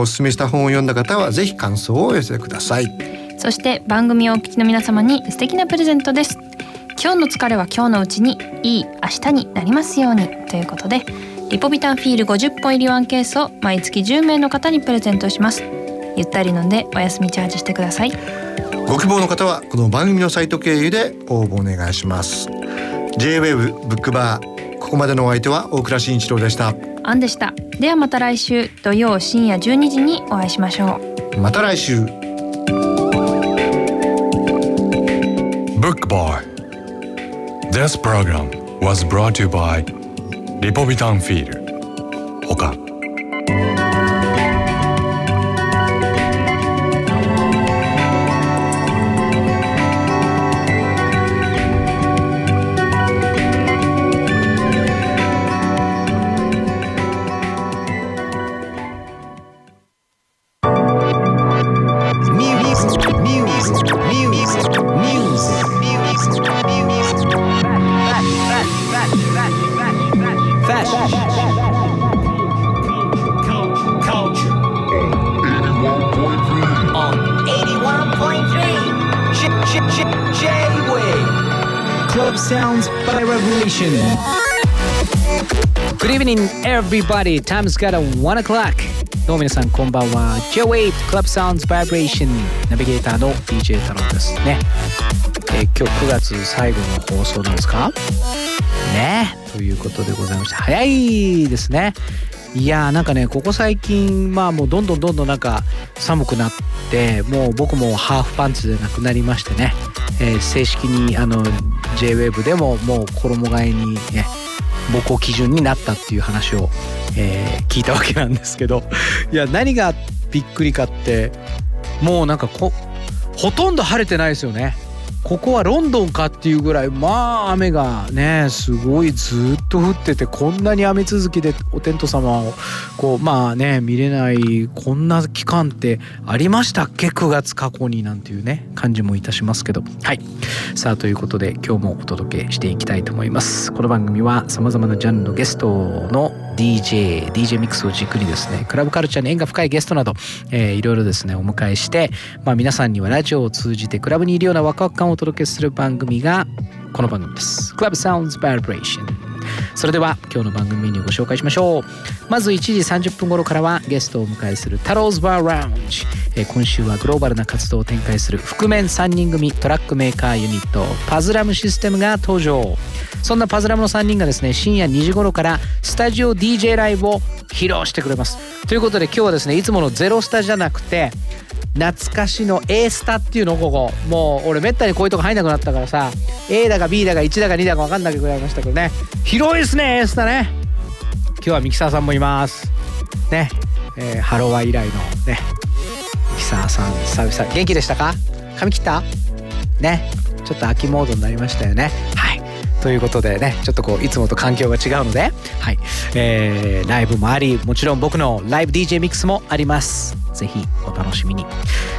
がおすすめした本を読んだ方はぜひ感想をお寄せください。そして番組をお聞きの皆様に素敵なプレゼントです。今日の疲れは今日のうちにいい明日になりますように。ということでリポビタンフィール50本入りワンケースを毎月10名の方にプレゼントします。ゆったり飲んでお休みチャージしてください。ご希望の方はこの番組のサイト経由で応募お願いします。J-WAVE ブックバーここまでのお相手は大倉慎一郎でしたアンでしたではまた来週土曜深夜12時にお会いしましょう。また来週。Book Bar This program was brought to you by リポビタンフィール everybody. Time's got a one o'clock. どうも皆さんこんばんは。J-Wave Club Sounds Vibration ナビゲーターの DJ 太郎ですね。え、今日9月最後の放送なんですか？ねということでございました。早いですね。いやーなんかねここ最近まあもうどんどんどんどんなんか寒くなってもう僕もハーフパンツでなくなりましてね、えー、正式にあの JWAVE でももう衣替えにね母校基準になったっていう話を、えー、聞いたわけなんですけど いや何がびっくりかってもうなんかこほとんど晴れてないですよね。ここはロンドンかっていうぐらいまあ雨がねすごいずっと降っててこんなに雨続きでお天道様をこうまあね見れないこんな期間ってありましたっけ？9月過去になんていうね感じもいたしますけど。はい。さあということで今日もお届けしていきたいと思います。この番組はさまざまなジャンルのゲストの DJ、DJ ミックスをじっくりですね、クラブカルチャーに縁が深いゲストなど、えー、いろいろですね、お迎えして、まあ皆さんにはラジオを通じてクラブにいるようなワクワク感をお届けする番組がこの番組です。Club Sounds Vibration。それでは今日の番組メニューご紹介しましょう。まず1時30分頃からはゲストをお迎えするタローズバーラウンジ、え今週はグローバルな活動を展開する覆面3人組トラックメーカーユニットパズラムシステムが登場。そんなパズラムの3人がですね深夜2時頃からスタジオ DJ ライブを披露してくれます。ということで今日はですねいつものゼロスタじゃなくて懐かしの A スタっていうのここ。もう俺めったにこういうとこ入んなくなったからさ。A だか B だか1だか2だか分かんなくなりましたけどね。広いですね A スタね。今日はミキサーさんもいます。ね、えー、ハロワ以来のね。ミキサーさん久々。元気でしたか？髪切った？ね。ちょっと秋モードになりましたよね。はい。ということでねちょっとこういつもと環境が違うのではい、えー、ライブもありもちろん僕のライブ DJ ミックスもあります。ぜひお楽しみに。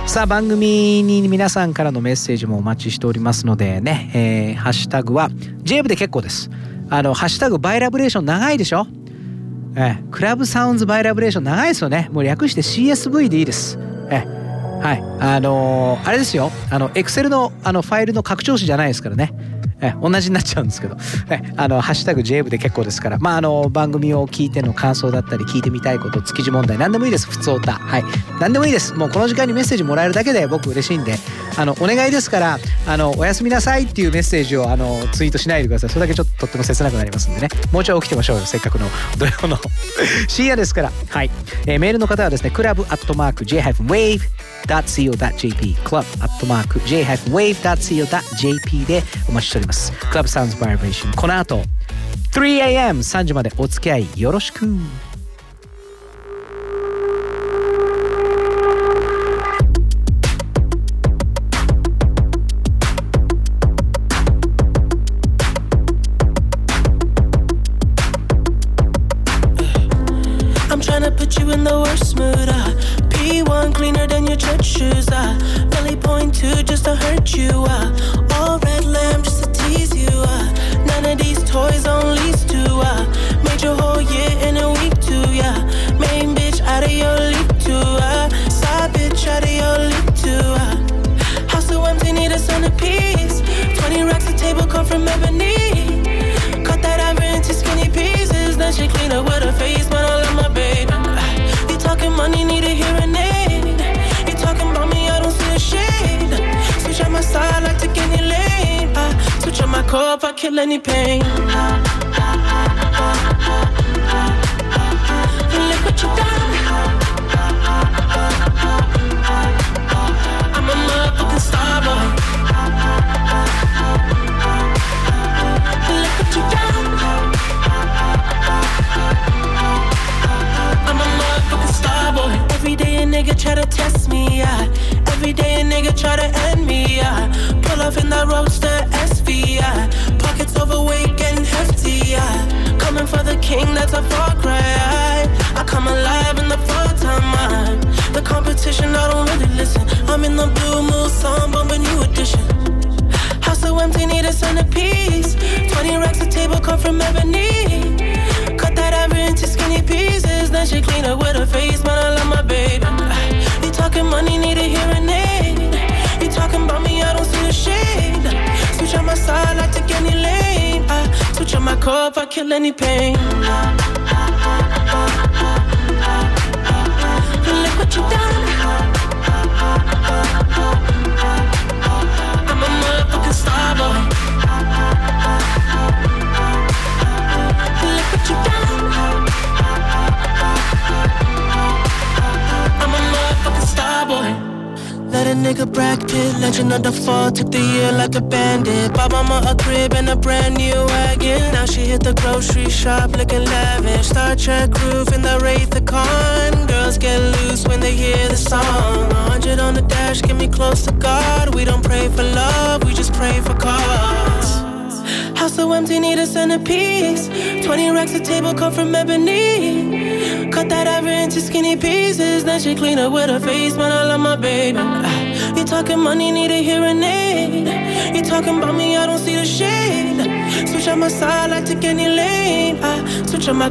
さあ番組に皆さんからのメッセージもお待ちしておりますのでね、えー、ハッシュタグは JAVE で結構です。あのハッシュタグバイラブレーション長いでしょ？えー、クラブサウンズバイラブレーション長いですよね。もう略して CSV でいいです。えー、はい。あのー、あれですよ。あのエクセルのあのファイルの拡張子じゃないですからね。え同じになっちゃうんですけど、えあのハッシュタグ JAVE で結構ですから、まあ、あの番組を聞いての感想だったり聞いてみたいこと築地問題何でもいいです。普通歌はい。何でもいいです。もうこの時間にメッセージもらえるだけで僕嬉しいんで。あのお願いですからあのおやすみなさいっていうメッセージをあのツイートしないでください。それだけちょっととっても切なくなりますんでね。もうちょい起きてましょうよ。せっかくの土曜の。深夜ですから。はい、えー、メールの方はですねクラブアットマーク J-Wave .co.jp club アットマーク j-wave.co.jp でお待ちしております。クラブサウンズバイブレーションこの後 3am3 時までお付き合いよろしく。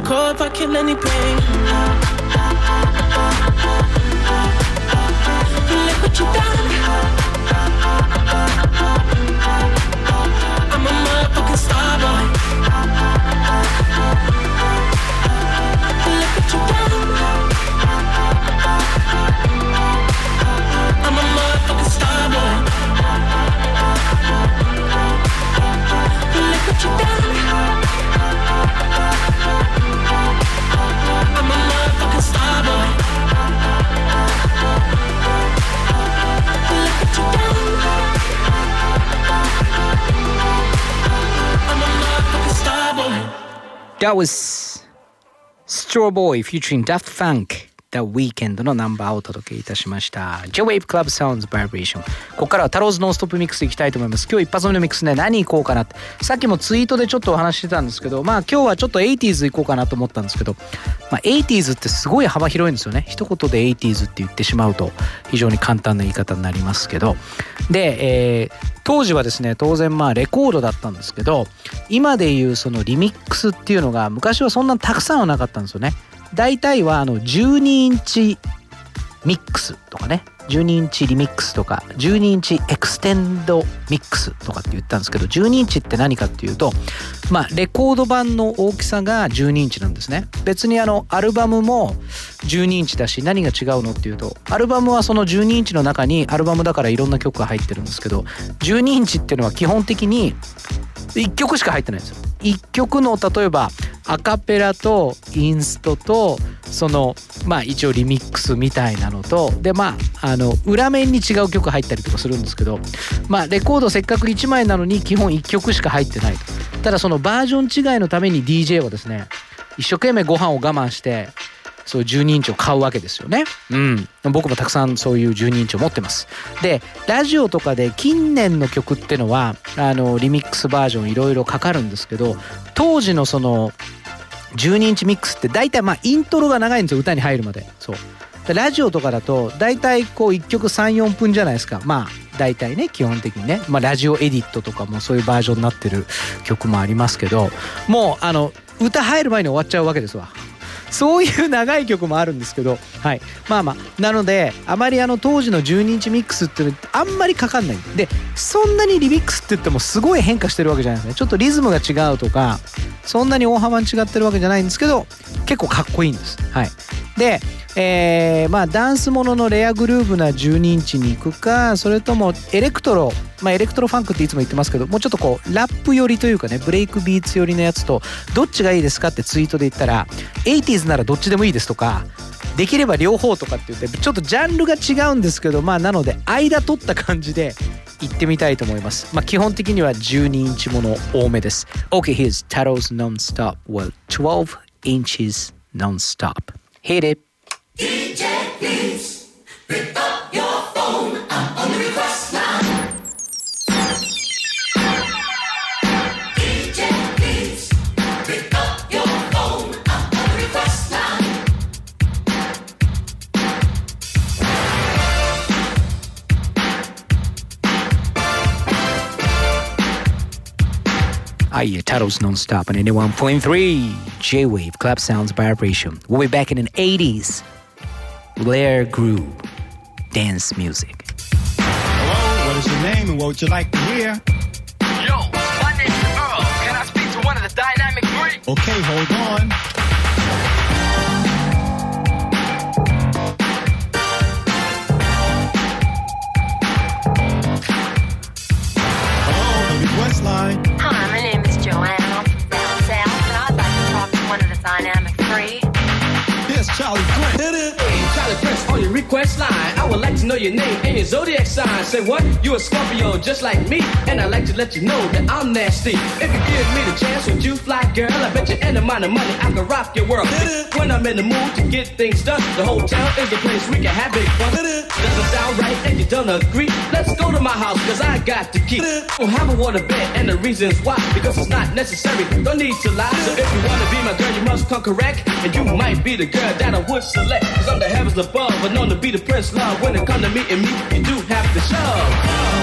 Core if I kill any pain. Look what you done. I'm a motherfucking star boy. Look what you done. I'm a motherfucking star boy. Look what you done. That was Straw Boy featuring Daft Funk The Weekend のナンバーをお届けいたしました。J-Wave Club Sounds Vibration ここからはタローズノンストップミックスいきたいと思います。今日一発目のミックスね何行こうかなって。さっきもツイートでちょっとお話してたんですけどまあ今日はちょっと 80s 行こうかなと思ったんですけどまあ 80s ってすごい幅広いんですよね。一言で 80s って言ってしまうと非常に簡単な言い方になりますけど。で、えー当時はですね当然まあレコードだったんですけど今でいうそのリミックスっていうのが昔はそんなたくさんはなかったんですよね。大体はあの12インチミックスとかね。12インチリミックスとか12インチ extended mix とかって言ったんですけど12インチって何かっていうとまあレコード版の大きさが12インチなんですね。別にあのアルバムも12インチだし何が違うのっていうとアルバムはその12インチの中にアルバムだからいろんな曲が入ってるんですけど12インチっていうのは基本的に1曲しか入ってないんですよ。1曲の例えばアカペラとインストとそのまあ一応リミックスみたいなのとでまああの裏面に違う曲入ったりとかするんですけどまあレコードせっかく1枚なのに基本1曲しか入ってないと。ただそのバージョン違いのために DJ はですね一生懸命ご飯を我慢してそういう12インチを買うわけですよね。うん。僕もたくさんそういう12インチを持ってます。で、ラジオとかで近年の曲ってのは、あの、リミックスバージョンいろいろかかるんですけど、当時のその、12インチミックスって大体まあイントロが長いんですよ、歌に入るまで。そう。でラジオとかだと大体こう1曲34分じゃないですかまあ大体ね基本的にね、まあ、ラジオエディットとかもそういうバージョンになってる曲もありますけどもうあの歌入る前に終わっちゃうわけですわそういう長い曲もあるんですけど、はい、まあまあなのであまりあの当時の12インチミックスっていうのあんまりかかんない。でそんなにリミックスって言ってもすごい変化してるわけじゃないですね。ちょっとリズムが違うとかそんなに大幅に違ってるわけじゃないんですけど結構かっこいいんです。はい、でえーまあ、ダンスもののレアグルーヴな12インチに行くかそれともエレクトロ、まあ、エレクトロファンクっていつも言ってますけどもうちょっとこうラップ寄りというかねブレイクビーツ寄りのやつとどっちがいいですかってツイートで言ったら 80s ならどっちでもいいですとかできれば両方とかって言ってちょっとジャンルが違うんですけどまあなので間取った感じで行ってみたいと思います。まあ基本的には12インチもの多めです。OK, here's Taro's Non-Stop. Well, 12 inches non-stop. Hit it. DJ, please pick up your phone. I'm on the request line. DJ, please pick up your phone. I'm on the request line. Are your titles non-stop on 81.3 J-Wave Club Sounds Vibration. We'll be back in the 80s. Blair Groove. Dance music. Hello, what is your name and what would you like to hear? Yo, my name's Earl. Can I speak to one of the Dynamic Three? Okay, hold on. Hello, the request line. Hi, my name is Joanne. I'm from down south, and I'd like to talk to one of the Dynamic Three. Here's Charlie Grant. Request line. I would like to know your name and your zodiac sign. Say what? You a Scorpio just like me, and I'd like to let you know that I'm nasty. If you give me the chance, would you fly, girl? I bet you any amount of money I can rock your world. When I'm in the mood to get things done, the hotel is the place we can have big fun. Doesn't sound right and you don't agree. Let's go to my house, cause I got the key. We'll have a water bed, and the reasons why, because it's not necessary. Don't need to lie. So if you wanna be my girl, you must come correct. And you might be the girl that I would select. Cause I'm the heavens above, but known to be the prince love. When it come to meeting me, you do have to shove.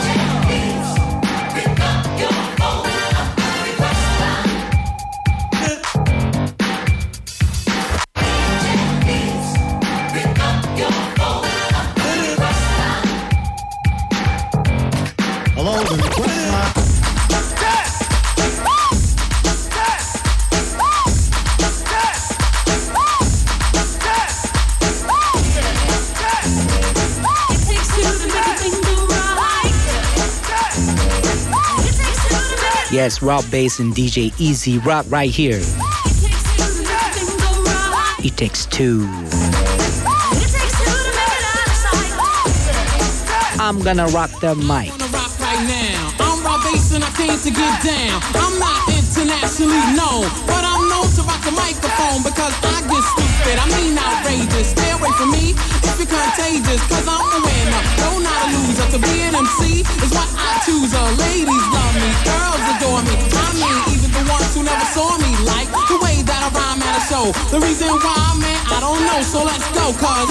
Rob Bass and DJ Easy Rock right here. It takes two. I'm gonna rock the mic. I'm Bass and I came to get down. I'm not internationally known, but I'm known microphone because I get stupid. I mean outrageous. Stay away from me if you're contagious, cause I'm a winner. No, not a loser. To be an MC is what I choose. Uh, ladies love me, girls adore me. I mean, even the ones who never saw me like the way that I rhyme at a show. The reason why, man, I don't know. So let's go, cause.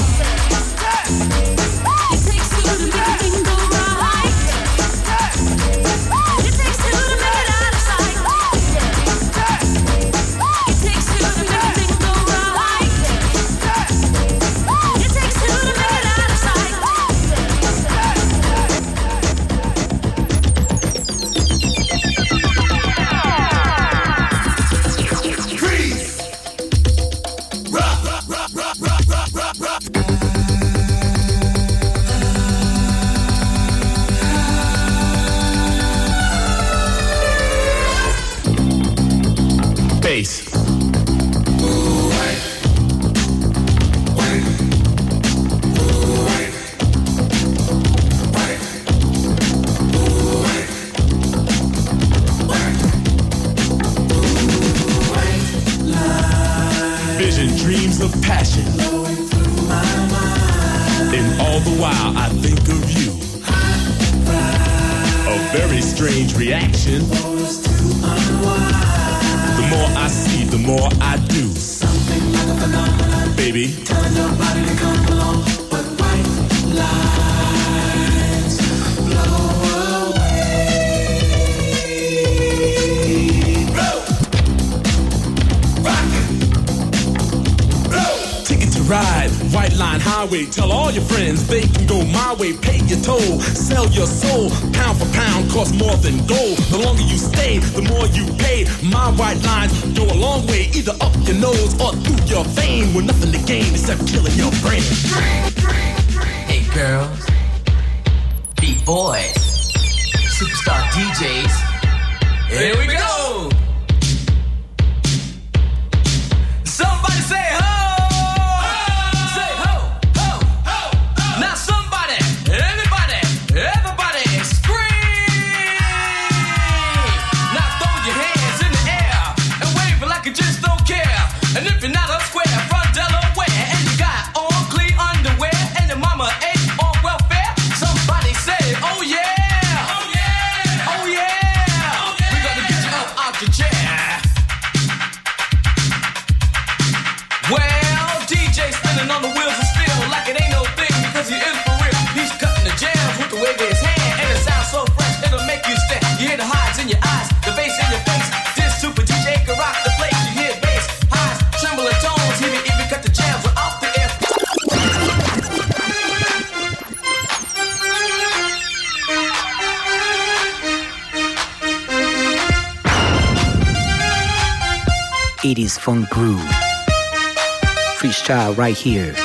child right here.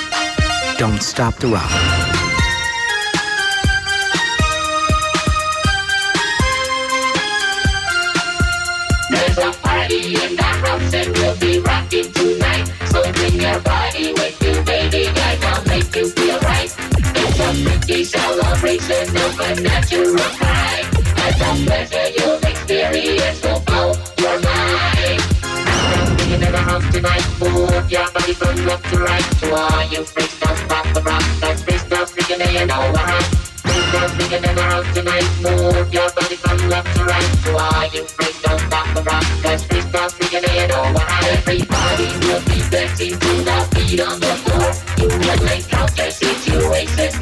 Don't stop the rock. There's a party in the house and we'll be rocking tonight. So bring your body with you, baby, I will make you feel right. It's a freaky celebration of a natural high. tonight Move your body from left to right. To all you freaksters, pop the rock That's freaksters, freaking all over house Freaksters, freaking in the house tonight Move your body from left to right. To all you freaksters, pop the rock That's freaksters, freaking in over house Everybody will be dancing to the beat on the floor. You will make out their situation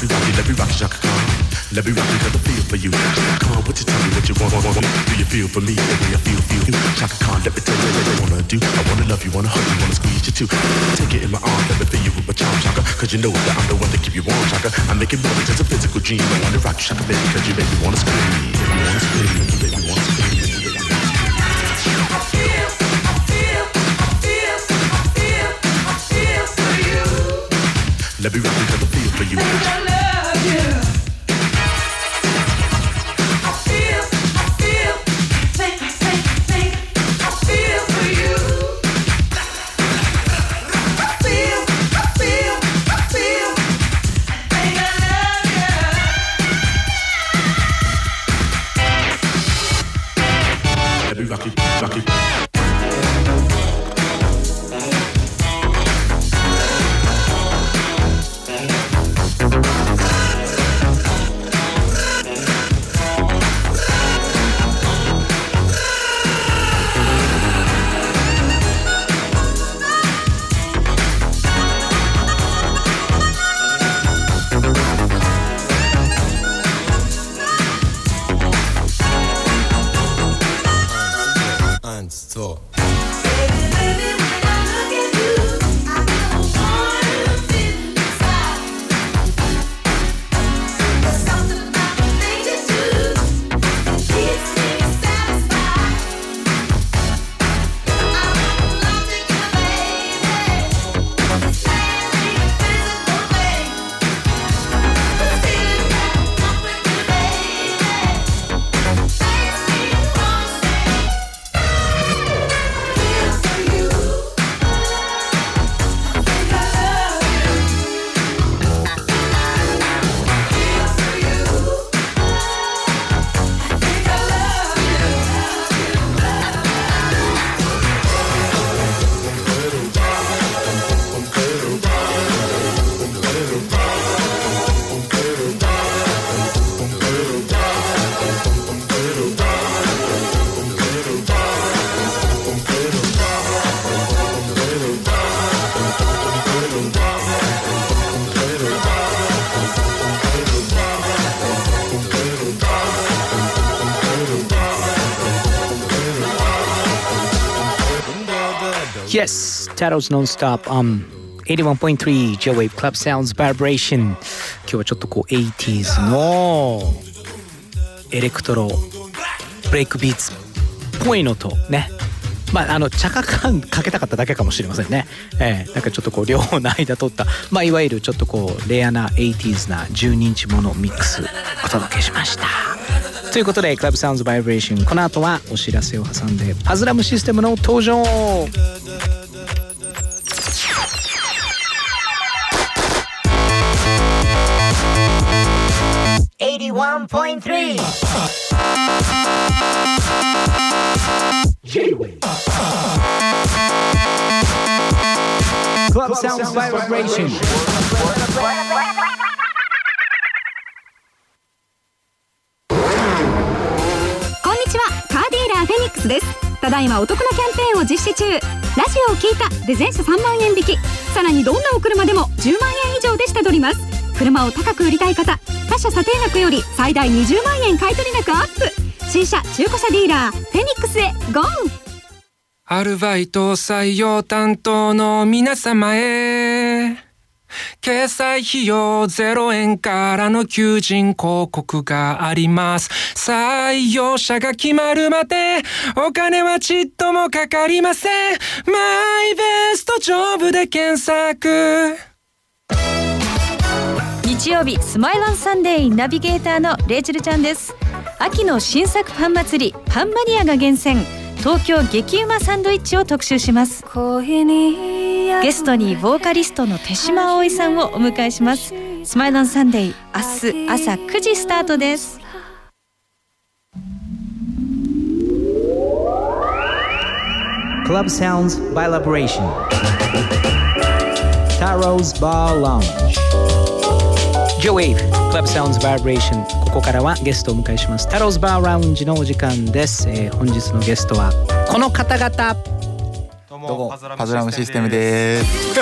let me rock it, let me rock Shaka Khan. Let me rock it, got the feel for you. Shaka Khan, what you tell me what you want, want, want. Do you feel for me the way I feel, feel you? Shaka Khan, let me tell you what I wanna do. I wanna love you, wanna hug you, wanna squeeze you too. Take it in my arms, let me feel you with my charm, Shaka. Cause you know that I'm the one to keep you warm, Shaka. I make it more than just a physical dream. I wanna rock you, Shaka, baby, cause you make me wanna scream. Me wanna scream, you make me wanna scream. Let me rock it, got the feel for you you. Yes, Taro's Non-Stop on 81.3 J-Wave Club Sounds Vibration. 今日はちょっとこう 80s のエレクトロブレイクビーツっぽいのとね。まああのチャカ・カーンかけたかっただけかもしれませんね。えー、なんかちょっとこう両方の間取ったまあいわゆるちょっとこうレアな 80s な12インチものミックスお届けしました。ということでクラブサウンズバイブレーションこの後はお知らせを挟んでパズラムシステムの登場。81.3 Club Sounds Vibration. こんにちはカーディーラーフェニックスですただいまお得なキャンペーンを実施中ラジオを聞いたで全車3万円引きさらにどんなお車でも10万円以上で下取ります車を高く売りたい方他社査定額より最大20万円買取額アップ新車中古車ディーラーフェニックスへゴーアルバイト採用担当の皆様へ。掲載費用0円からの求人広告があります。採用者が決まるまでお金はちっともかかりません。マイベストジョブで検索。日曜日スマイランサンデーナビゲーターのレイチェルちゃんです。秋の新作パン祭りパンマニアが厳選。東京激うまサンドイッチを特集します。ゲストにボーカリストの手島葵さんをお迎えします。スマイランサンデー明日朝9時スタートです。Club Sounds by Liberation. Taro's Bar Lounge J-Wave Club Sounds Vibration ここからはゲストをお迎えします Taro's Bar Lounge のお時間です、えー本日のゲストはこの方々どうもパズラムシステムです。ち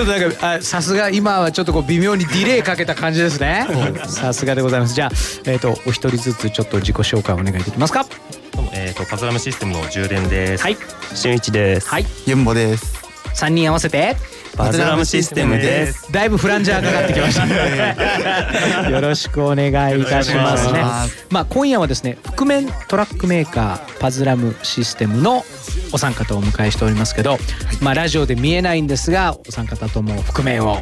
ょっとなんかあさすが今はちょっとこう微妙にディレイかけた感じですねさすがでございますじゃあえっ、とお一人ずつちょっと自己紹介お願いできますかどうもえっ、とパズラムシステムの充電です。はい。俊一です。はい。ユンボです。三人合わせてパズラムシステムです。だいぶフランジャーかかってきました。ね よろしくお願いいたしますね。まあ今夜はですね覆面トラックメーカーパズラムシステムのお三方をお迎えしておりますけど、まあラジオで見えないんですがお三方とも覆面を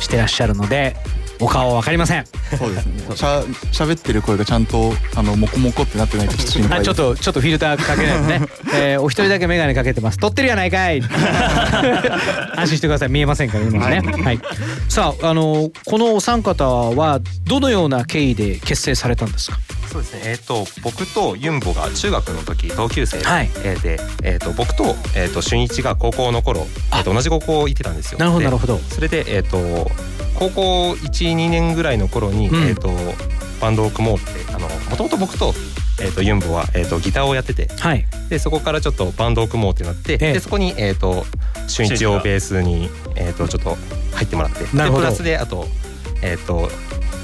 してらっしゃるのでお顔はわかりません。そうですね。しゃ喋ってる声がちゃんとあのモコモコってなってないとちょっとちょっとちょっとフィルターかけないとね、えーお一人だけ眼鏡かけてます。撮ってるやないかい。安心してください。見えませんから今はねはい、さああのこのお三方はどのような経緯で結成されたんですか？そうですね。えっ、と僕とユンボが中学の時同級生で、はい。えーでえっ、と僕とえっ、と俊一が高校の頃、えー、と同じ高校行ってたんですよ。なるほどでなるほど。それでえっ、と高校12年ぐらいの頃に、うん。えっ、とバンドを組もうってあのもともと僕とえっ、とユンボはえっ、とギターをやってて、はい。でそこからちょっとバンドを組もうってなって、でそこにえっ、と俊一をベースにえっ、とちょっと入ってもらって、でなるほど。プラスであとえっ、と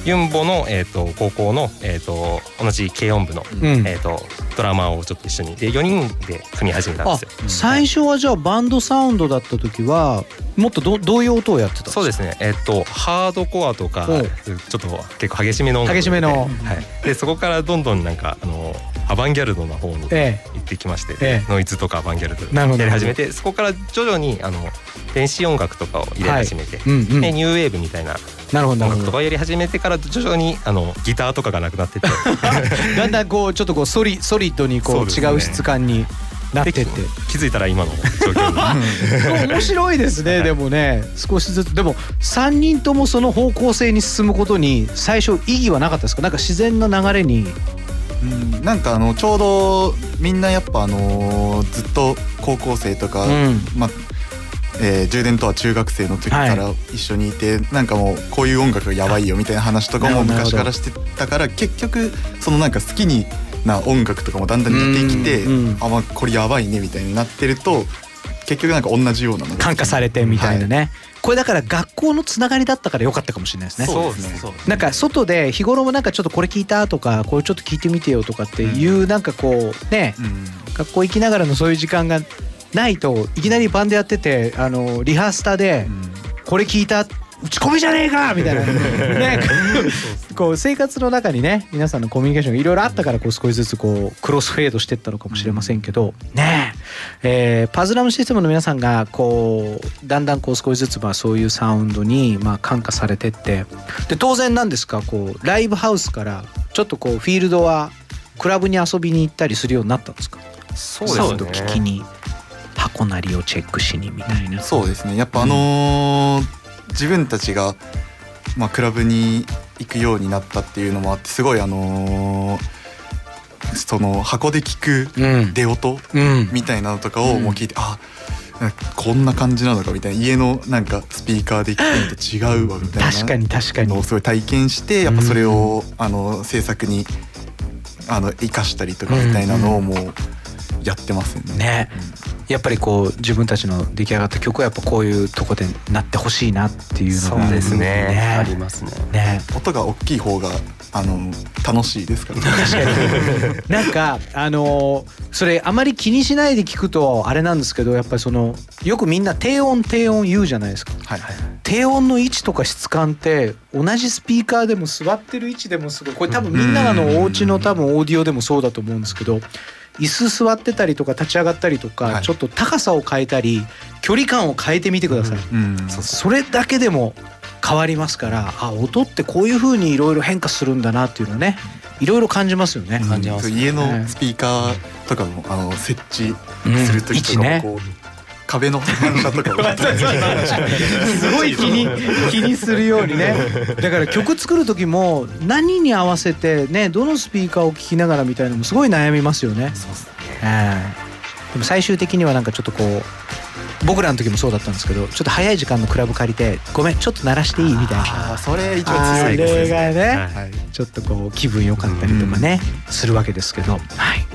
ユンボの、えー、と高校の、えー、と同じ軽音部の、うん。えー、とドラマーをちょっと一緒に。で4人で組み始めたんあですよ。最初はじゃあバンドサウンドだった時はもっとどどういう音をやってたんですか？そうですね、えっとハードコアとかちょっと結構激しめの音楽激しめの。はい、でそこからどんどんなんかあのアバンギャルドの方に行え。ってきまして、ええ。ノイズとかアバンギャルド。やり始めてそこから徐々にあの電子音楽とかを入れ始めて、はいうんうん。でニューウェーブみたいななるほど。なるほど音楽とかをやり始めてから徐々にあのギターとかがなくなってって。だんだんこうちょっとこうソリソリッドにこうね。違う質感になってって。気づいたら今の状況に 面白いですねでもね。少しずつ。でも3人ともその方向性に進むことに最初意義はなかったですか？なんか自然な流れにうん。なんかあのちょうどみんなやっぱあのずっと高校生とか、うん。まあえー充電とは中学生の時から一緒にいて、なんかもうこういう音楽がやばいよみたいな話とかも昔からしてたから結局そのなんか好きにな音楽とかもだんだん似てきて、あまあこれやばいねみたいになってると結局なんか同じようなのが感化されてみたいなね、これだから学校のつながりだったから良かったかもしれないですね。そうですね。なんか外で日頃もなんかちょっとこれ聞いたとかこれちょっと聞いてみてよとかっていうなんかこうね、学校行きながらのそういう時間がないといきなりバンドやっててあのリハースタでこれ聞いた打ち込みじゃねえかみたいな。ねこう生活の中にね皆さんのコミュニケーションがいろいろあったからこう少しずつこうクロスフェードしてったのかもしれませんけど。ねええーパズラムシステムの皆さんがこうだんだんこう少しずつまあそういうサウンドにまあ感化されてって。で当然なんですかこうライブハウスからちょっとこうフィールドはクラブに遊びに行ったりするようになったんですか？そうサウンド聞きに箱なりをチェックしにみたいな。そうですね。やっぱあのー自分たちが、まあ、クラブに行くようになったっていうのもあってすごいあのーその箱で聞く出音、うん。みたいなのとかをもう聞いて、あこんな感じなのかみたいな家のなんかスピーカーで聞くのと違うわみたいな確かに確かに。のをすごい体験してやっぱそれを、あの制作にあの生かしたりとかみたいなのをもうやってますよね。ね、やっぱりこう自分たちの出来上がった曲はやっぱこういうとこでなってほしいなっていうのがそうですね。ありますね。ね。音が大きい方があの楽しいですから、ね、確かに。なんかあのーそれあまり気にしないで聞くとあれなんですけどやっぱりそのよくみんな低音低音言うじゃないですか、低音の位置とか質感って同じスピーカーでも座ってる位置でもすごい。これ多分みんなのお家の多分オーディオでもそうだと思うんですけど椅子座ってたりとか立ち上がったりとか、ちょっと高さを変えたり距離感を変えてみてください、それだけでも変わりますからあ音ってこういう風にいろいろ変化するんだなっていうのねいろいろ感じますよね。感じそう家のスピーカーとかもあの設置する時とかもこう、壁の反射とかも。すごい気に 気にするようにね。だから曲作る時も何に合わせてねどのスピーカーを聴きながらみたいなのもすごい悩みますよね。ええ。でも最終的にはなんかちょっとこう僕らの時もそうだったんですけどちょっと早い時間のクラブ借りて「ごめんちょっと鳴らしていい?」みたいな。あそれ一番強いですあれがね、はい。ちょっとこう気分良かったりとかね、するわけですけど、はい。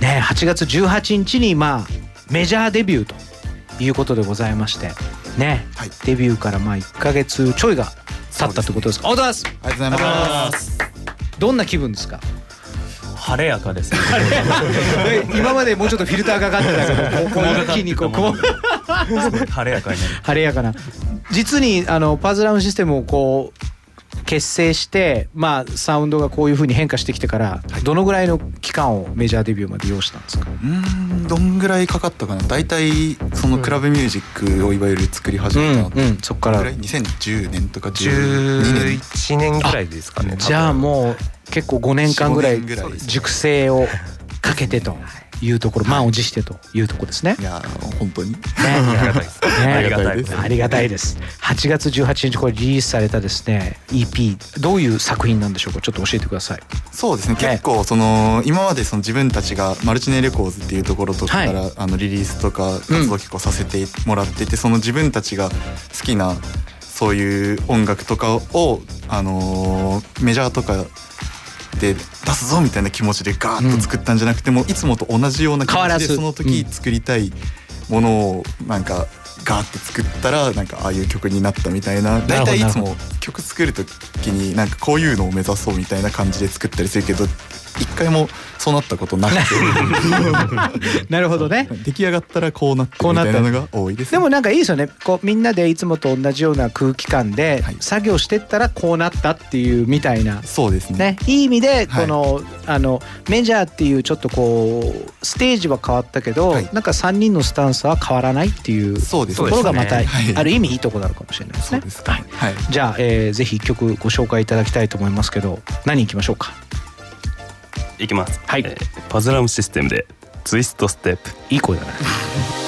ね、8月18日にまあメジャーデビューということでございましてね、デビューからまあ1ヶ月ちょいが経ったってことですか？ありがとうございます。ありがとうございます。どんな気分ですか？晴れやかですね。今までもうちょっとフィルターかかってたけど、こう一気にこうこう晴れやかに。晴れやかな。実にあのパズラウンシステムをこう結成して、まあサウンドがこういう風に変化してきてから、どのぐらいの期間をメジャーデビューまで要したんですか？うーんどんぐらいかかったかな。大体そのクラブミュージックをいわゆる作り始めたのって、そっから。2010年とか12年11年ぐらいですかね。じゃあもう結構5年間ぐらい4-5年ぐらいです熟成をかけてというところ、満を持してというところですね。いや本当に、ね。ありがたいです。ね。ありがたいです。ありがたいです。8月18日これリリースされたですね EP どういう作品なんでしょうか？ちょっと教えてください。そうですね。結構その今までその自分たちがマルチネレコーズっていうところとかから、あのリリースとか活動結構させてもらってて、その自分たちが好きなそういう音楽とかをあのーメジャーとかで出すぞみたいな気持ちでガーッと作ったんじゃなくても、いつもと同じような気変わらず。持ちでその時作りたいものをなんかガーって作ったらなんかああいう曲になったみたいな。大体いつも曲作る時になんかこういうのを目指そうみたいな感じで作ったりするけど一回もそうなったことなくて。なるほどね。出来上がったらこうなってるみたいなのが多いです。でもなんかいいですよね。こうみんなでいつもと同じような空気感で作業してったらこうなったっていうみたいな、そうですね。ね、いい意味でこの,、あのメジャーっていうちょっとこうステージは変わったけど、なんか3人のスタンスは変わらないっていうところがまた、ねはい。ある意味いいところなのかもしれないですね。はい。じゃあ、えーぜひ一曲ご紹介いただきたいと思いますけど何いきましょうか？いきます。はい、パズラムシステムでツイストステップ。いい声だね。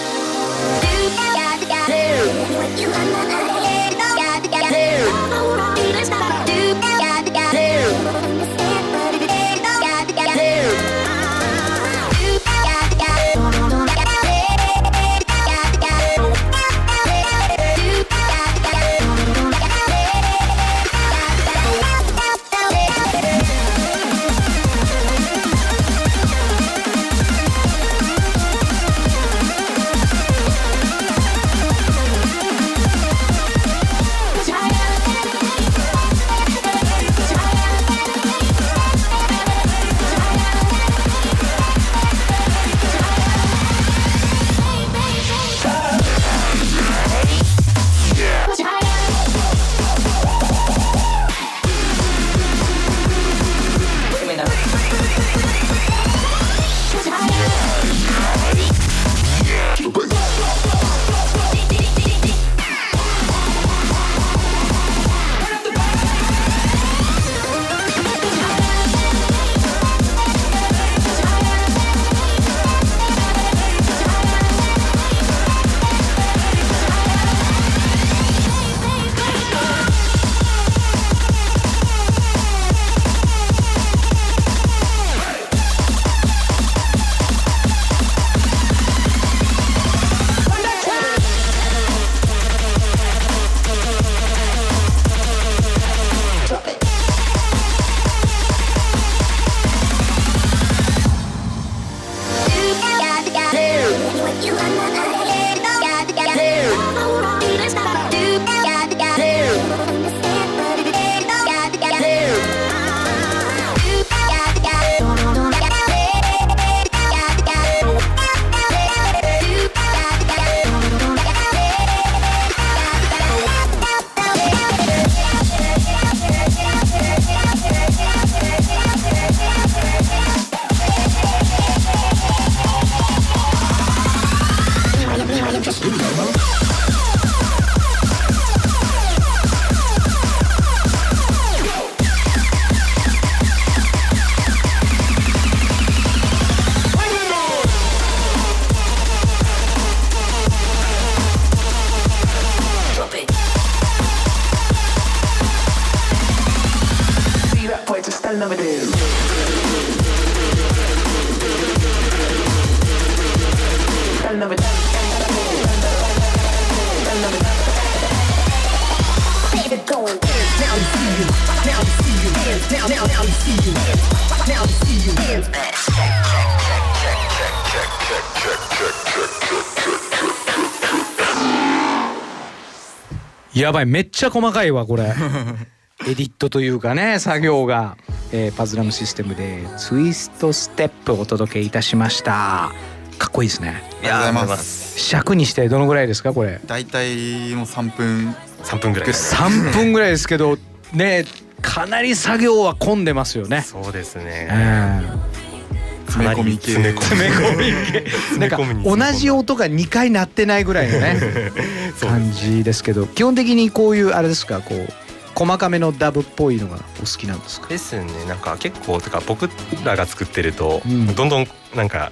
やばい。めっちゃ細かいわこれ。エディットというかね作業が、えーパズラムシステムでツイストステップをお届けいたしました。かっこいいですね。ありがとうございます。尺にしてどのぐらいですかこれ？大体もう3分。3分ぐらい。3分ぐらいですけどねかなり作業は混んでますよね。そうですね詰め込み系。詰め込み系。なんか同じ音が2回鳴ってないぐらいのね 感じですけど基本的にこういうあれですかこう細かめのダブっぽいのがお好きなんですか？ですね。なんか結構てか僕らが作ってると、うん。どんどんなんか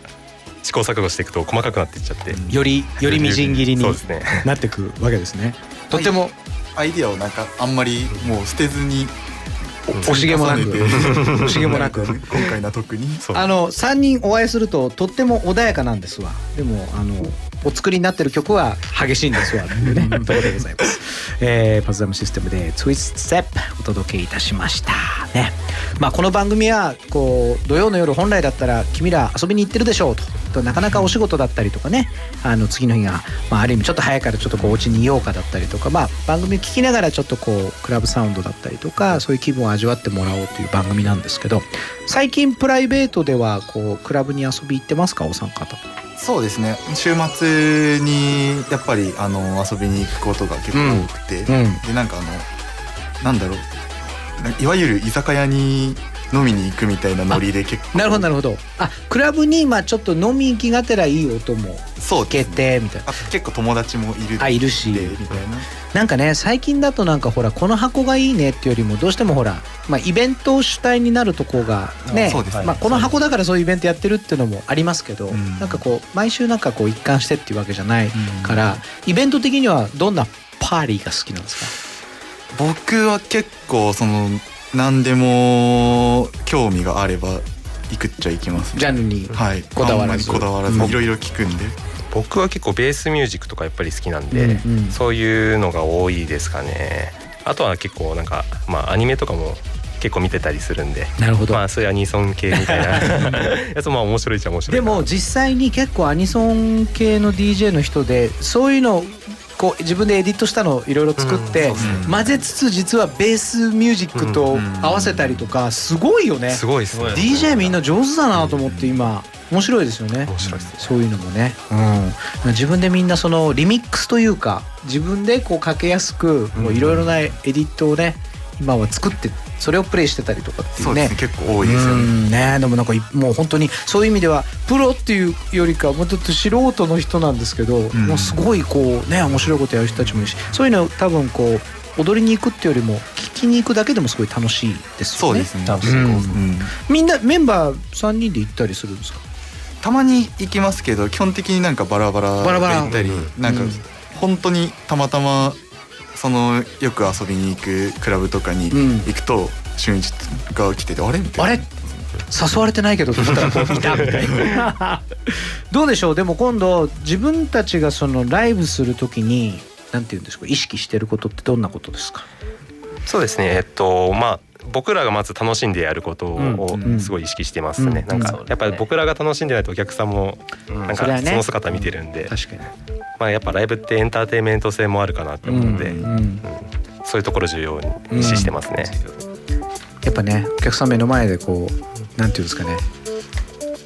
試行錯誤していくと細かくなっていっちゃって、よりよりみじん切りにそうですね。なってくわけですね。とても。アイディアをなんかあんまりもう捨てずに惜しげもなく。惜しげもなく。今回のは特に。あの3人お会いするととっても穏やかなんですわ。でもあのお作りになってる曲は激しいんですわ。っていうねところでございます、えーパズダムシステムで「ツイストステップ」お届けいたしました。ね。まあこの番組はこう土曜の夜本来だったら君ら遊びに行ってるでしょうと。となかなかお仕事だったりとかね。あの次の日が、まあ、ある意味ちょっと早いからちょっとこうお家にいようかだったりとか、まあ、番組聞きながらちょっとこうクラブサウンドだったりとかそういう気分を味わってもらおうという番組なんですけど最近プライベートではこうクラブに遊び行ってますかお三方そうですね。週末にやっぱりあの遊びに行くことが結構多くて、うん。うん。でなんかあのなんだろう。ないわゆる居酒屋に飲みに行くみたいなノリで結構。なるほどなるほど。あクラブにまあちょっと飲み行きがてらいい音もそうけてみたいな。あ結構友達もいるあいるし。でみたいな。なんかね最近だとなんかほらこの箱がいいねっていうよりもどうしてもほら、まあ、イベント主体になるとこがねまあ、この箱だからそういうイベントやってるっていうのもありますけど、ん。なんかこう毎週なんかこう一貫してっていうわけじゃないから、イベント的にはどんなパーリーが好きなんですか？僕は結構その何でも興味があれば行くっちゃ行きます、ね、ジャンルにはいこだわらず。あんまりこだわらず。うん。いろいろ聞くんで。僕は結構ベースミュージックとかやっぱり好きなんで、うんうん。そういうのが多いですかね。あとは結構なんかまあアニメとかも結構見てたりするんでなるほど。まあそういうアニソン系みたいな。やつもまあ面白いっちゃ面白いでも実際に結構アニソン系の DJ の人でそういうのをこう自分でエディットしたのをいろいろ作って、混ぜつつ実はベースミュージックと合わせたりとかすごいよね。すごいですね。DJ みんな上手だなと思って今面白いですよね。面白いですね。そういうのもね、うん、自分でみんなそのリミックスというか自分でこうかけやすくいろいろなエディットをね今は作ってそれをプレイしてたりとかっていうね。そうですね結構多いですよね。うん。ねでもなんかいもう本当にそういう意味ではプロっていうよりかもうちょっと素人の人なんですけど、もうすごいこうね面白いことやる人たちもいるしそういうの多分こう踊りに行くっていうよりも聞きに行くだけでもすごい楽しいですよね。そうですね。うんうん。みんなメンバー3人で行ったりするんですか？たまに行きますけど基本的になんかバラバラバラバラで行ったりうんなんかうん。本当にたまたまそのよく遊びに行くクラブとかに行くと俊一が来ててあれみたいな。あれ？誘われてないけどと思ったらこたみたいな。どうでしょう？でも今度自分たちがそのライブするときになんて言うんですか？意識してることってどんなことですか？そうですね。えっとまあ僕らがまず楽しんでやることをうんすごい意識してますね、うん。なんかやっぱり僕らが楽しんでないとお客さんもなんかその姿見てるんで、確かに。まあやっぱライブってエンターテインメント性もあるかなって思うので、うん。そういうところ重要に意識してますね、やっぱねお客さん目の前でこうなんていうんですかね。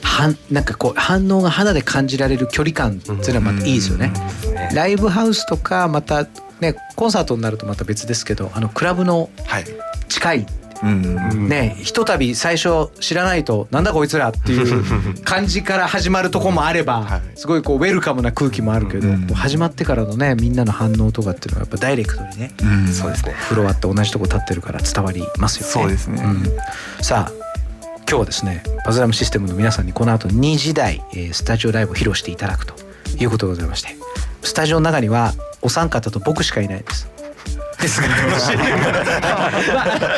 はんなんかこう反応が肌で感じられる距離感っていうのはまたいいですよね。ライブハウスとかまたねコンサートになるとまた別ですけどあのクラブの近い、ねひとたび最初知らないとなんだこいつらっていう 感じから始まるとこもあればすごいこうウェルカムな空気もあるけど、始まってからのねみんなの反応とかっていうのはやっぱダイレクトにね、そうですね。フロアって同じとこ立ってるから伝わりますよね。そうですね。ん。さあ今日はですねパズラムシステムの皆さんにこの後2時台、えースタジオライブを披露していただくということでございましてスタジオの中にはお三方と僕しかいないです。ですが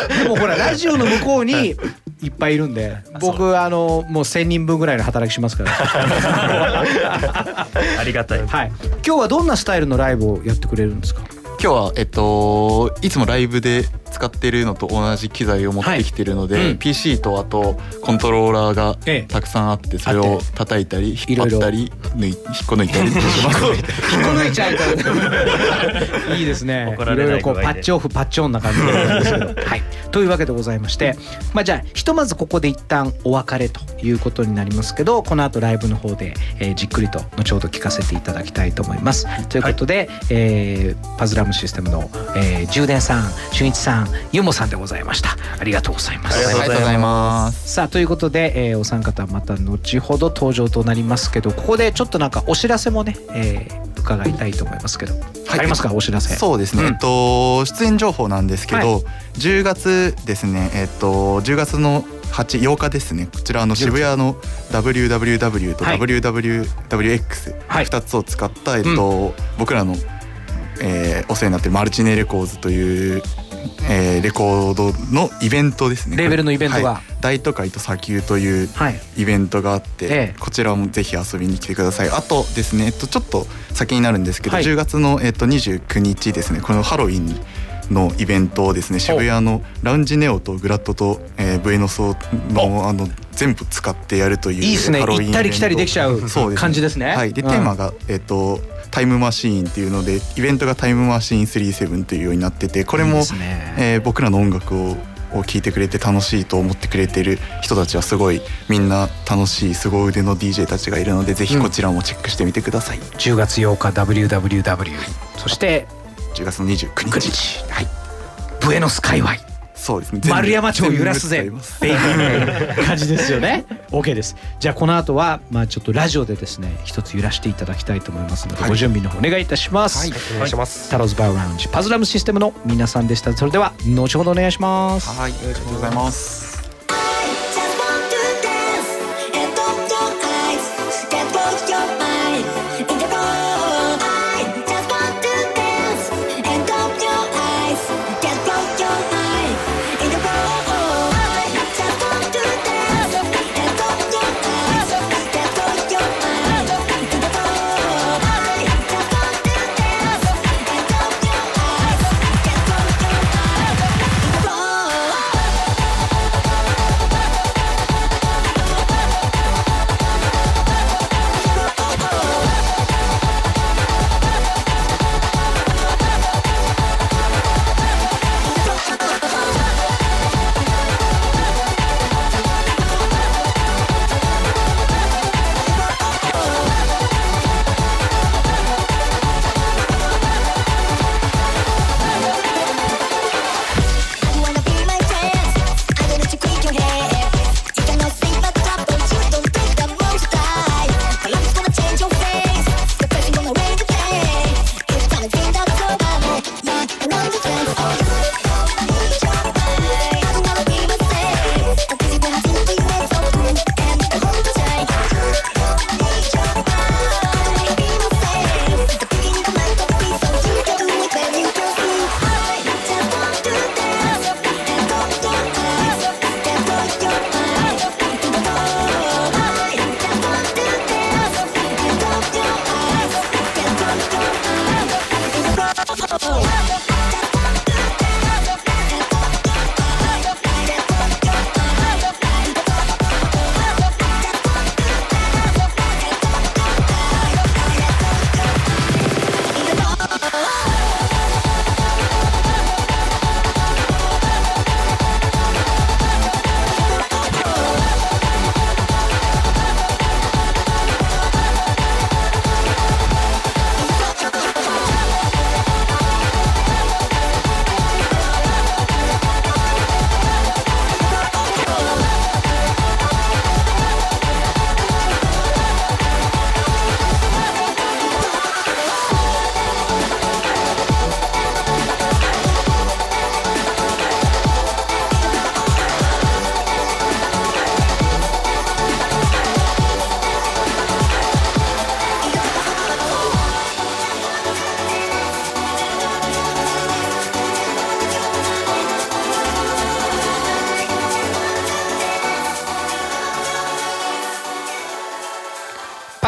でもほらラジオの向こうにいっぱいいるんで僕あのもう1,000人分ぐらいの働きしますから。ありがたい。はい。今日はどんなスタイルのライブをやってくれるんですか？今日はえっといつもライブで使ってるのと同じ機材を持ってきてるので、はい。うん。PC とあとコントローラーがたくさんあってそれを叩いたり引っ張ったり抜い引っこ抜いたりします。引っこ抜いちゃうと いいですね。いろいろこうパッチオフパッチオンな感じなんで。すけどはい。というわけでございましてまあじゃあひとまずここで一旦お別れということになりますけどこの後ライブの方で、えーじっくりと後ほど聞かせていただきたいと思います。ということで、えーパズラムシステムの、えー、充電さん俊一さんゆもさんでございました。ありがとうございます。ありがとうございます。さあということで、えーお三方また後ほど登場となりますけどここでちょっとなんかお知らせもね、えー伺いたいと思いますけど、ありますか？お知らせ。そうですね、ん。えっと出演情報なんですけど、はい。10月ですね。えっと10月の8 8日ですね。こちらあの渋谷の WWW とはい。WWWX2 つを使った、えっと僕らの、えーお世話になってるマルチネレコーズという、えーレコードのイベントですね。レーベルのイベントが。はい。大都会と砂丘というはいイベントがあって、ええこちらもぜひ遊びに来てください。あとですね、えっと、ちょっと先になるんですけど、はい。10月の、えっと、29日ですねこのハロウィンのイベントをですね渋谷のラウンジネオとグラッドと、えー、ブエノソのあの全部使ってやるといういいっすね。行ったり来たりできちゃうそう感じですね。はい、でうん。テーマが、えっとタイムマシーンっていうのでイベントがタイムマシーン37というようになっててこれもえー僕らの音楽をを聞いてくれて楽しいと思ってくれてる人たちはすごいみんな楽しい凄腕の DJ たちがいるのでぜひこちらもチェックしてみてください、10月8日 WWW そして10月の29日。はい。ブエノス界隈そうですね。丸山町を揺らすぜ。全部使います。ベイビー感じですよね。OK です。じゃあこの後はまあちょっとラジオでですね一つ揺らしていただきたいと思いますので、ご準備の方お願いいたします、はい。お願いします。タローズバーラウンジパズラムシステムの皆さんでした。それでは後ほどお願いします。はい。ありがとうございます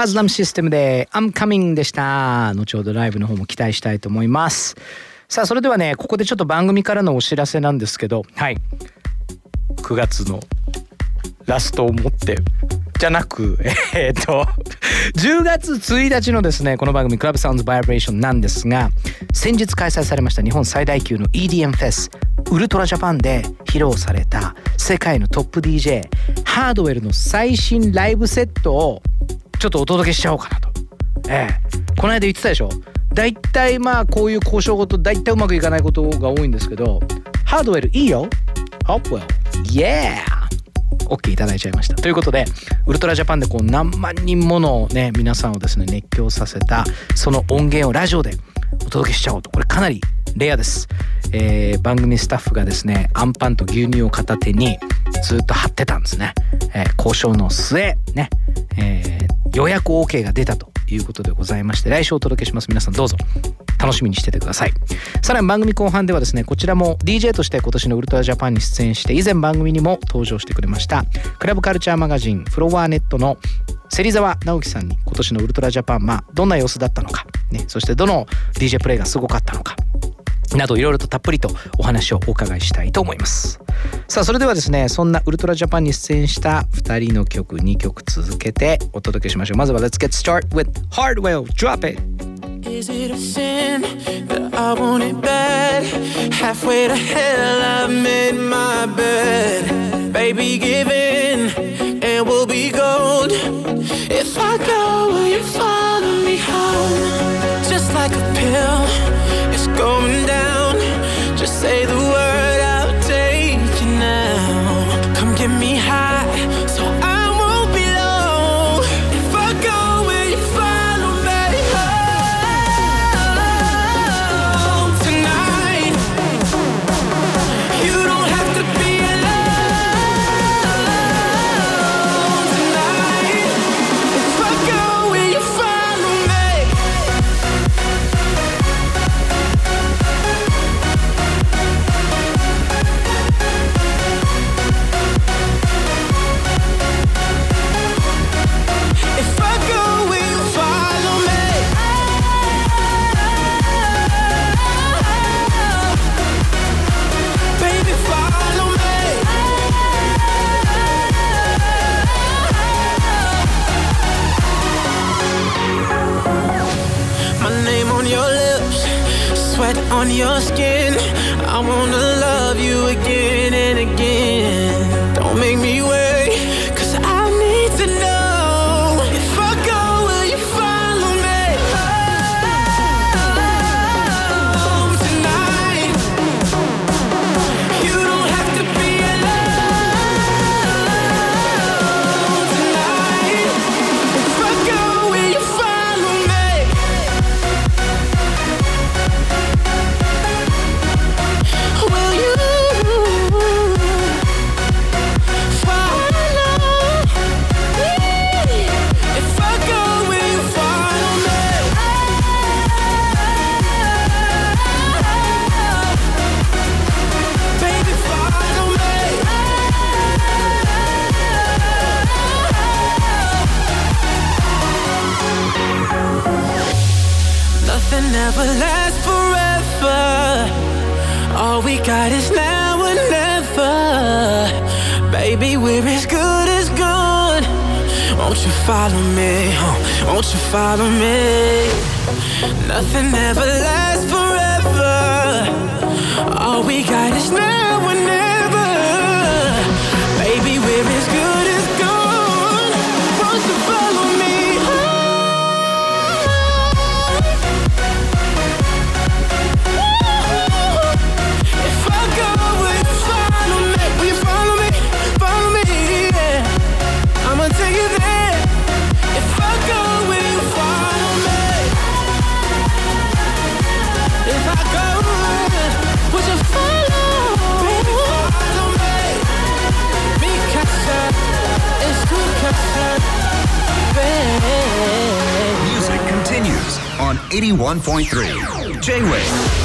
パズラムシステムで I'm coming でした。後ほどライブの方も期待したいと思います。さあそれではねここでちょっと番組からのお知らせなんですけどはい。9月のラストをもってじゃなく えーっと10月1日のですねこの番組「クラブサウンズバイブレーション」なんですが先日開催されました日本最大級の EDM フェスウルトラジャパンで披露された世界のトップ DJ ハードウェルの最新ライブセットをちょっとお届けしちゃおうかなと。ええ、この間言ってたでしょ。大体まあこういう交渉ごと大体うまくいかないことが多いんですけどハードウェルいいよ。Hopwell Yeah! OK いただいちゃいました。ということでウルトラジャパンでこう何万人ものね皆さんをですね熱狂させたその音源をラジオでお届けしちゃおうと。これかなりレアです、えー番組スタッフがですねアンパンと牛乳を片手にずっと貼ってたんですね、えー交渉の末ね、えー予約 OK が出たと。いうことでございまして来週お届けします。皆さんどうぞ。楽しみにしててください。さらに番組後半ではですねこちらも DJ として今年のウルトラジャパンに出演して以前番組にも登場してくれましたクラブカルチャーマガジンフロアネットの芹沢直樹さんに今年のウルトラジャパンまあどんな様子だったのか、ね、そしてどの DJ プレイがすごかったのかなどいろいろとたっぷりとお話をお伺いしたいと思いますさあそれではですねそんなウルトラジャパンに出演した2人の曲2曲続けてお届けしましょうまずは Let's get start with Hardwell Drop It Is it a sin that I want it bad? Halfway to hell, I made my bed. Baby, give in, and we'll be gold. If I go, will you follow me home? Just like a pill, going down. Just say the word, I'll take you now. Come get me high, on your skin. I wanna Nothing ever lasts forever. All we got is now and never. Baby, we're as good as good. Won't you follow me? huh? Won't you follow me? Nothing ever lasts forever. All we got is now 81.3 J-Wave.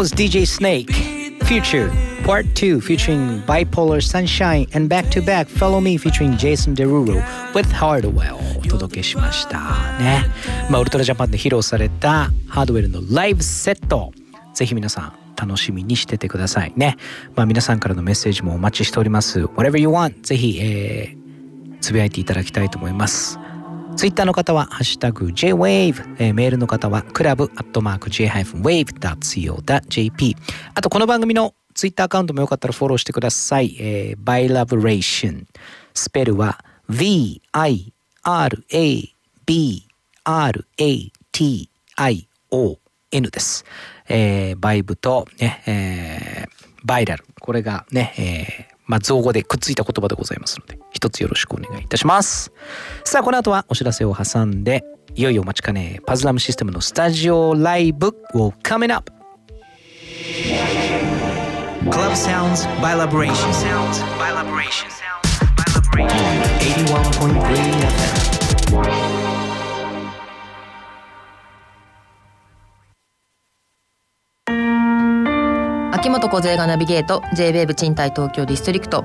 Was DJ Snake Future Part 2 featuring Bipolar Sunshine and Back to Back Follow Me featuring Jason Derulo with Hardwell お届けしましたねまあウルトラジャパンで披露されたハードウェルのライブセットぜひ皆さん楽しみにしててくださいねまあ皆さんからのメッセージもお待ちしております Whatever you want ぜひ、えーつぶやいていただきたいと思いますツイッターの方は、ハッシュタグ JWAVE、えーメールの方は、クラブアットマーク J-Wave.co.jp。あと、この番組のツイッターアカウントもよかったらフォローしてください。えー、Bilabration。スペルは V-I-R-A-B-R-A-T-I-O-N です。えー、バイブと、ね、えー、バイラル。これがね、えー、まあ、造語でくっついた言葉でございますので、一つよろしくお願いいたします。さあ、この後はお知らせを挟んで、いよいよお待ちかね、パズラムシステムのスタジオライブを coming up! Club Sounds by Liberation. Sounds by Liberation. 81.3 FM. 秋元梢がナビゲート JWAVE 賃貸東京ディストリクト。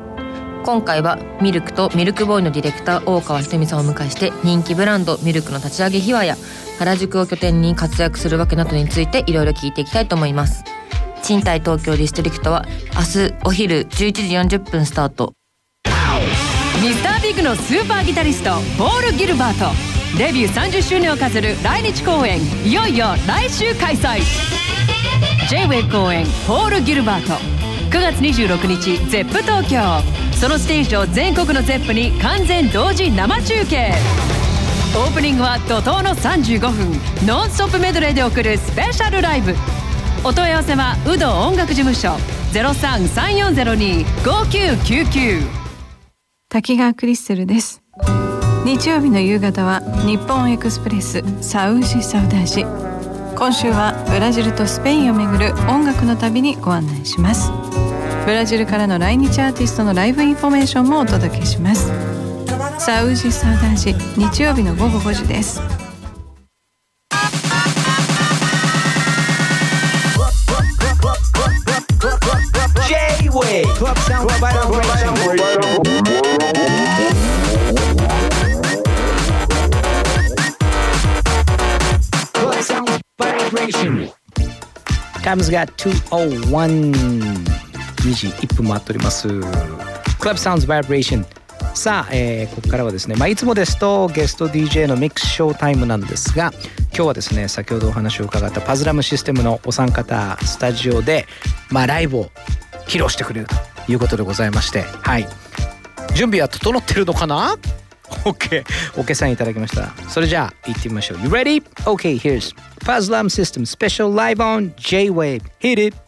今回はミルクとミルクボーイのディレクター大川ひとみさんをお迎えして人気ブランドミルクの立ち上げ秘話や原宿を拠点に活躍するわけなどについていろいろ聞いていきたいと思います。賃貸東京ディストリクトは明日お昼11時40分スタート。ミスタービッグのスーパーギタリストポール・ギルバート。デビュー30周年を飾る来日公演いよいよ来週開催。J-WAVE 公演ポール・ギルバート。9月26日 ZEP 東京。そのステージを全国の ZEP に完全同時生中継。オープニングは怒涛の35分。ノンストップメドレーで送るスペシャルライブ。お問い合わせは有働音楽事務所。0334025999滝川クリステルです。日曜日の夕方は日本エクスプレスサウジサウダージ。今週はブラジルとスペインをめぐる音楽の旅にご案内します。ブラジルからの来日アーティストのライブインフォメーションもお届けします。サウジサウダージ日曜日の午後5時です。Sounds Vibration Time's got 201 2時1分回っております。Club Sounds Vibration. さあ、えーここからはですね、まあ、いつもですとゲスト DJ のミックスショータイムなんですが今日はですね先ほどお話を伺ったパズラムシステムのお三方スタジオで、まあ、ライブを披露してくれるということでございましてはい。準備は整ってるのかな？?OK OK さんいただきましたそれじゃあ行ってみましょう You ready? OK here's Pazlam System Special Live on J-Wave Hit it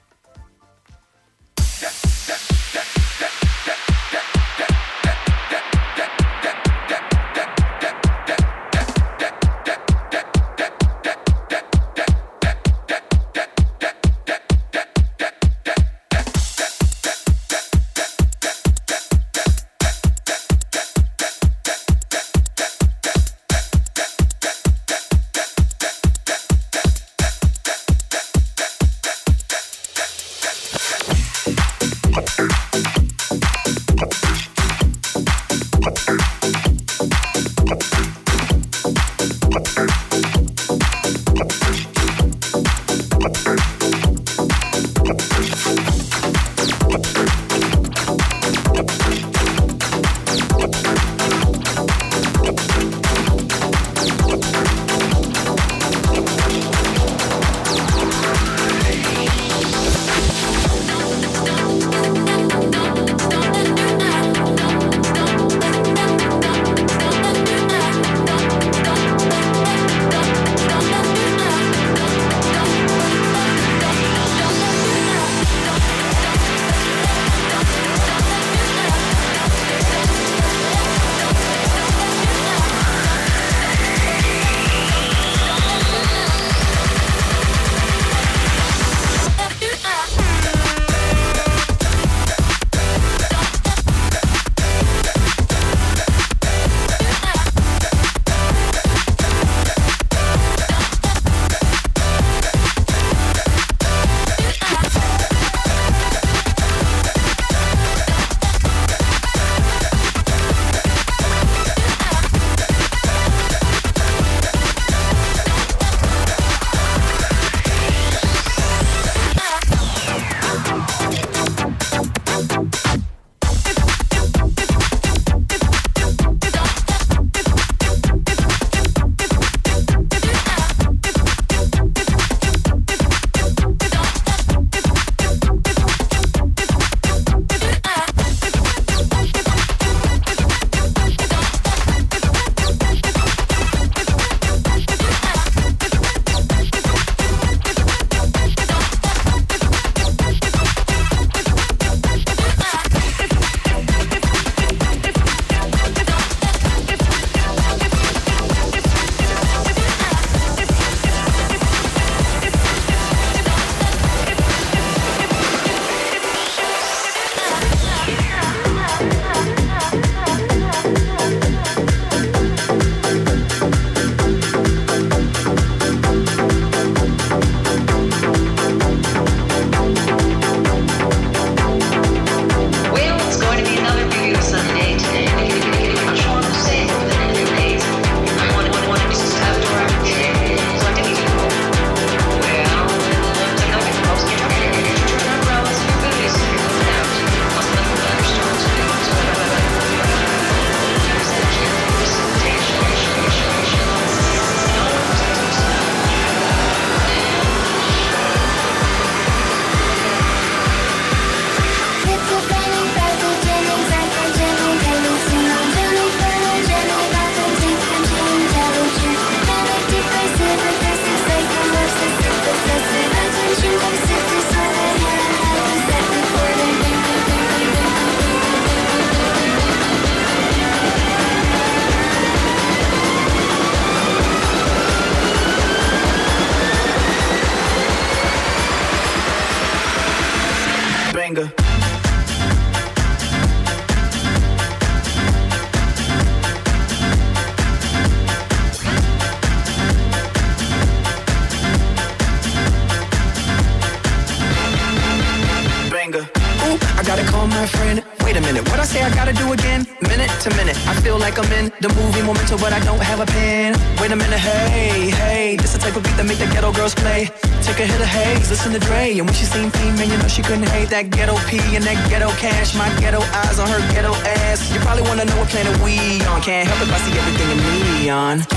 To minute, I feel like I'm in the movie Memento, but I don't have a pen. Wait a minute, hey, hey, this the type of beat that make the ghetto girls play. Take a hit of haze, listen to Dre, and when she seen P, man, you know she couldn't hate that ghetto P and that ghetto cash. My ghetto eyes on her ghetto ass. You probably wanna know what planet we on. Can't help it I see everything in neon.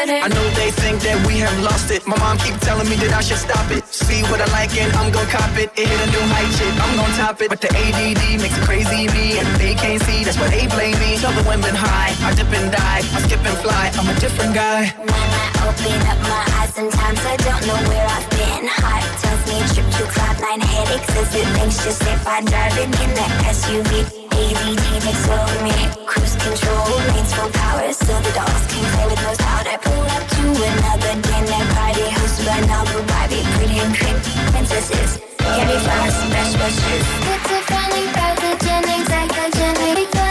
I know they think that we have lost it. My mom keep telling me that I should stop it. See what I like and I'm gon' cop it. It hit a new height, shit. I'm gon' top it. But the ADD makes it crazy me, and they can't see. That's why they blame me. Tell the women high, I dip and die, I skip and fly. I'm a different guy. When I Open up my eyes, sometimes I don't know where I've been. Heart tells me trip to cloud nine headaches as it just if I driving in that SUV. ADD takes over me. Cruise control, lanes full power, so the dogs can play with no powder. Pull up to another dinner party hosted by Noble Barbie, pretty and cream princesses. Candy flowers, best wishes. Schizophrenic, pathogenic, psychogenic,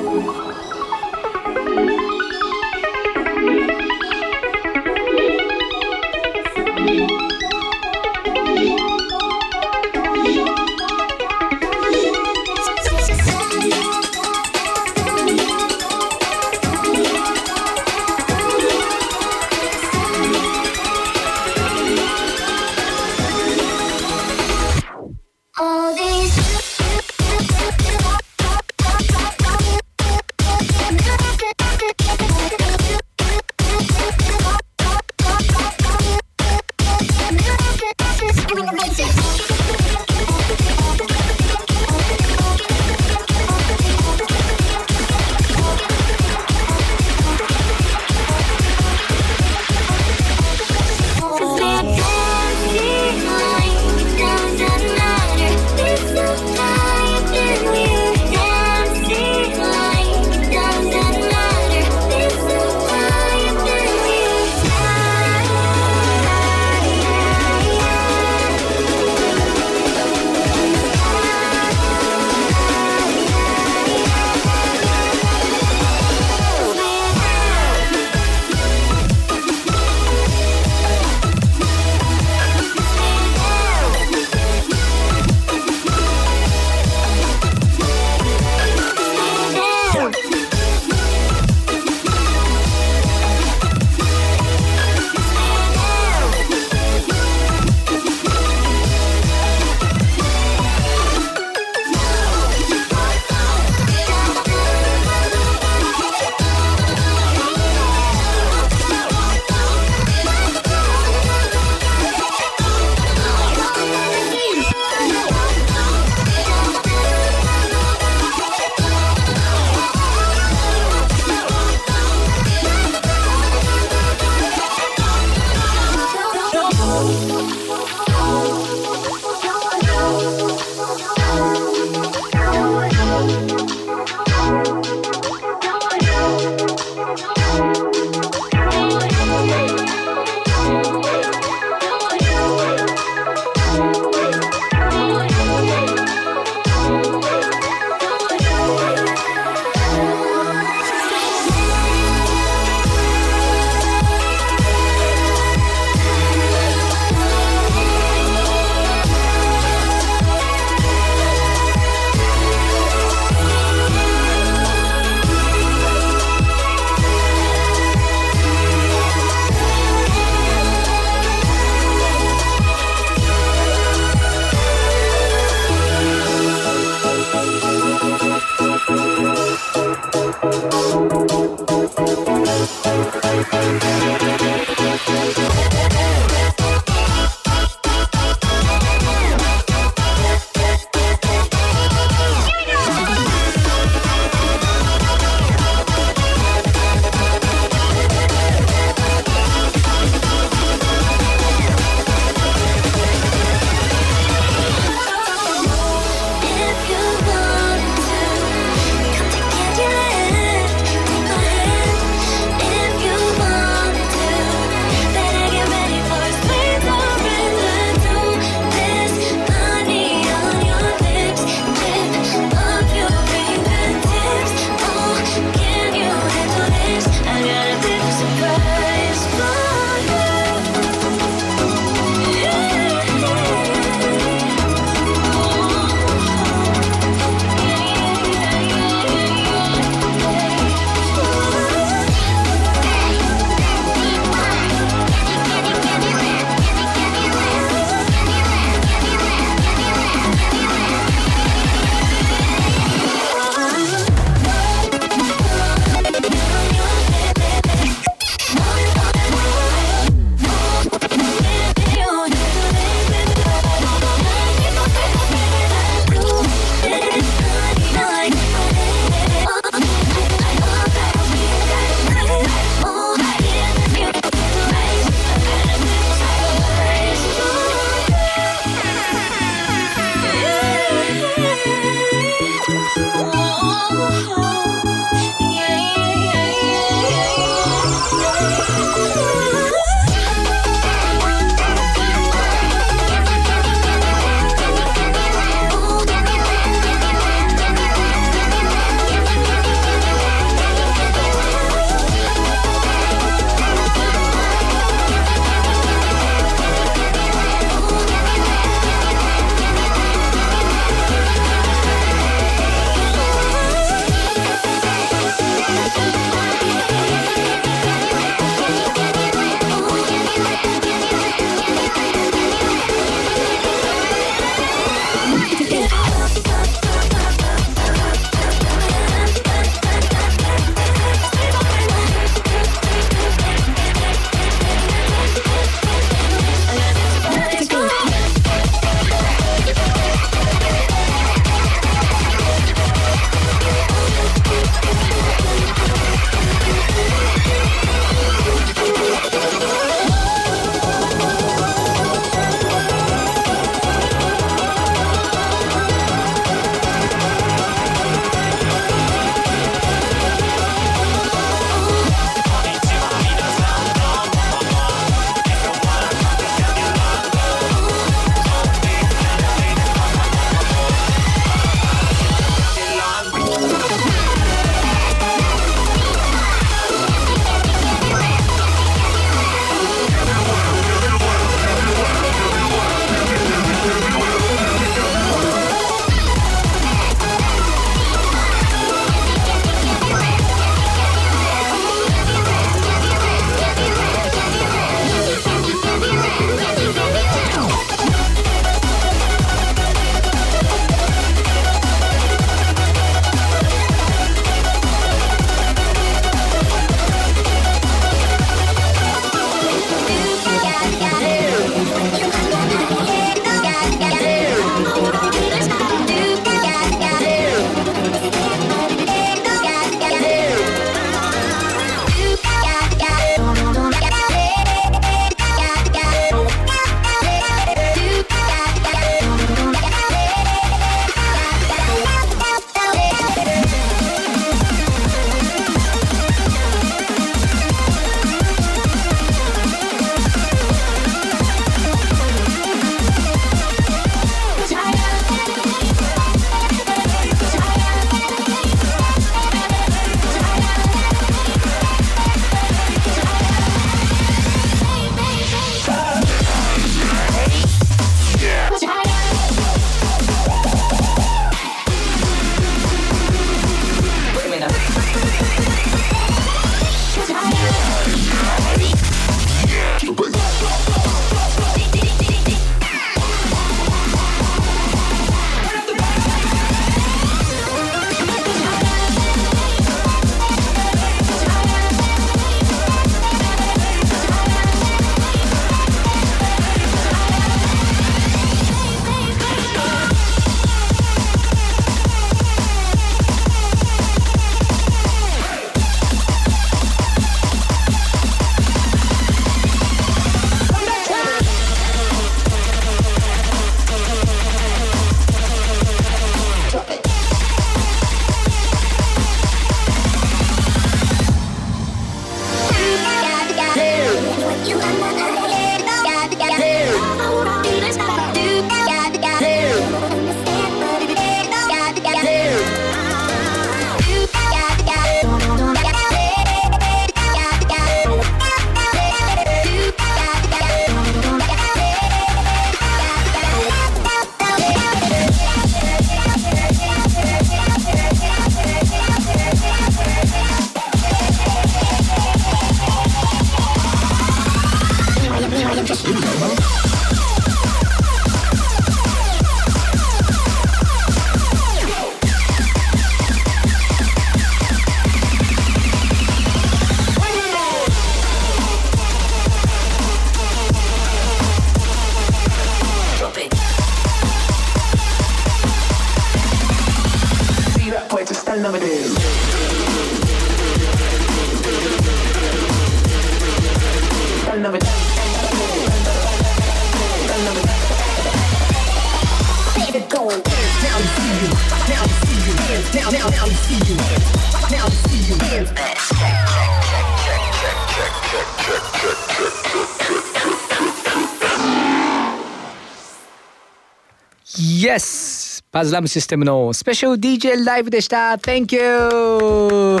パズラムシステムのスペシャル DJ ライブでした。Thank you!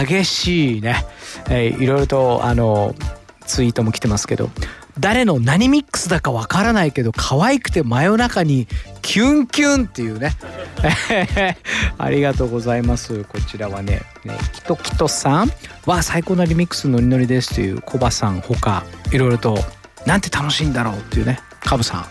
激しいね、えーいろいろとあのツイートも来てますけど。誰の何ミックスだかわからないけど可愛くて真夜中にキュンキュンっていうね。ありがとうございます。こちらはねねキトキトさん。は最高なリミックスノリノリですというコバさんほかいろいろとなんて楽しいんだろうっていうねカブさん。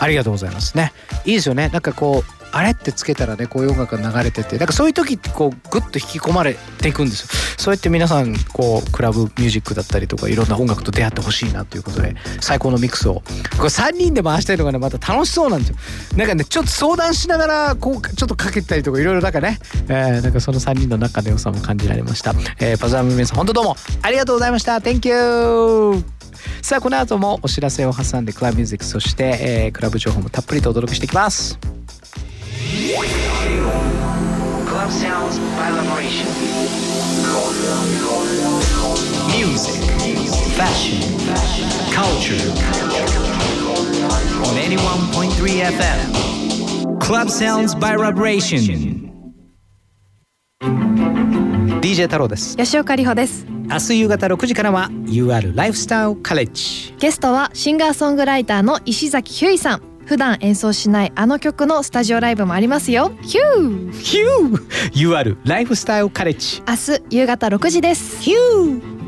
ありがとうございます。ね。いいですよね。なんかこうあれってつけたらねこういう音楽が流れてて。なんかそういう時ってこうグッと引き込まれていくんですよ。そうやって皆さんこうクラブミュージックだったりとかいろんな音楽と出会ってほしいなということで最高のミックスを。これ3人で回したいのがねまた楽しそうなんですよ。なんかねちょっと相談しながらこうちょっとかけたりとかいろいろなんかね、えーなんかその3人の仲の良さも感じられました、えーパズラム皆さん本当どうもありがとうございました。Thank you! さあ、この後もお知らせを挟んで、クラブミュージック、そして、えー、クラブ情報もたっぷりとお届けしていきます。Club DJ 太郎です。吉岡里帆です。明日夕方6時からは UR ライフスタイルカレッジゲストはシンガーソングライターの石崎ひゅいさん。普段演奏しないあの曲のスタジオライブもありますよ。ヒュー。ヒュー。UR ライフスタイルカレッジ明日夕方6時です。ヒュー。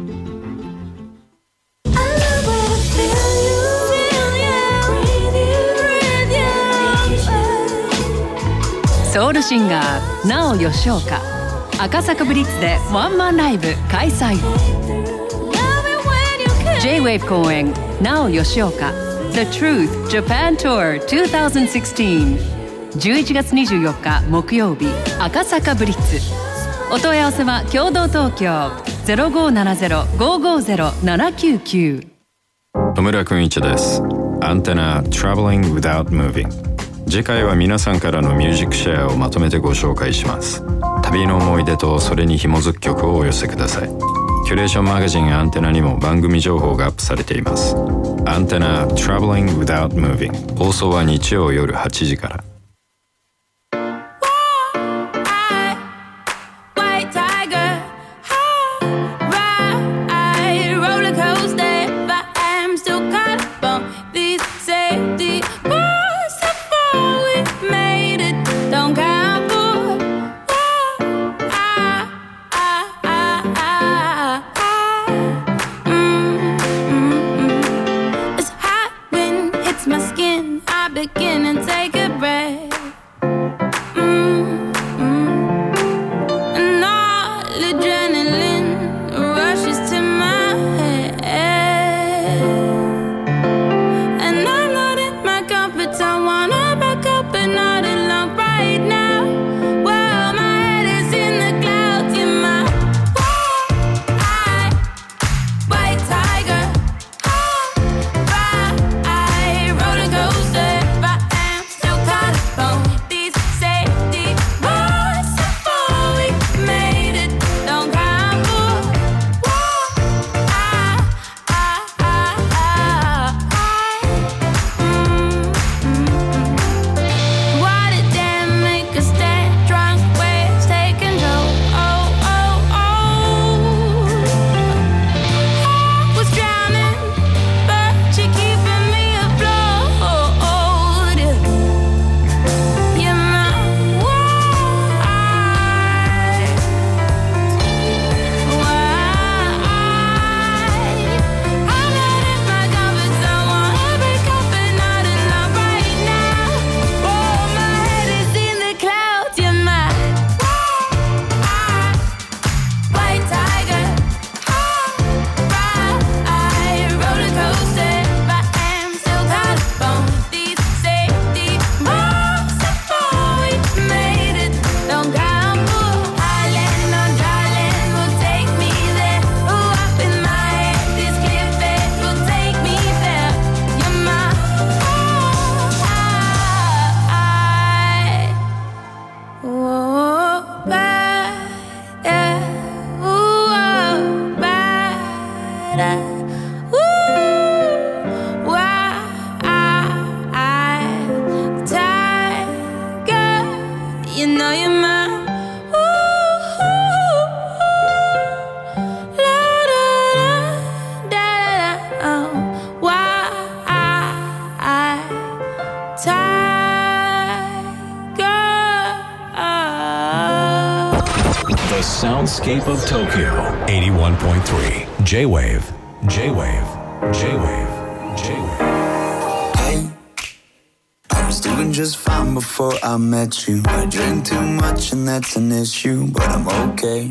ソウルシンガーなお吉岡赤坂ブリッツでワンマンライブ開催。J-WAVE 公演なお吉岡 The Truth Japan Tour 2016 11月24日木曜日赤坂ブリッツ。お問い合わせは共同東京0570-550-799野村くんいちです。アンテナ Traveling Without Moving 次回は皆さんからのミュージックシェアをまとめてご紹介します。旅の思い出とそれに紐づく曲をお寄せください。キュレーションマガジンアンテナにも番組情報がアップされています。アンテナ Traveling Without Moving 放送は日曜夜8時から。Of Tokyo. 81.3 J-Wave. J-Wave. J-Wave. J-Wave. I was doing just fine before I met you. I drink too much and that's an issue, but I'm okay.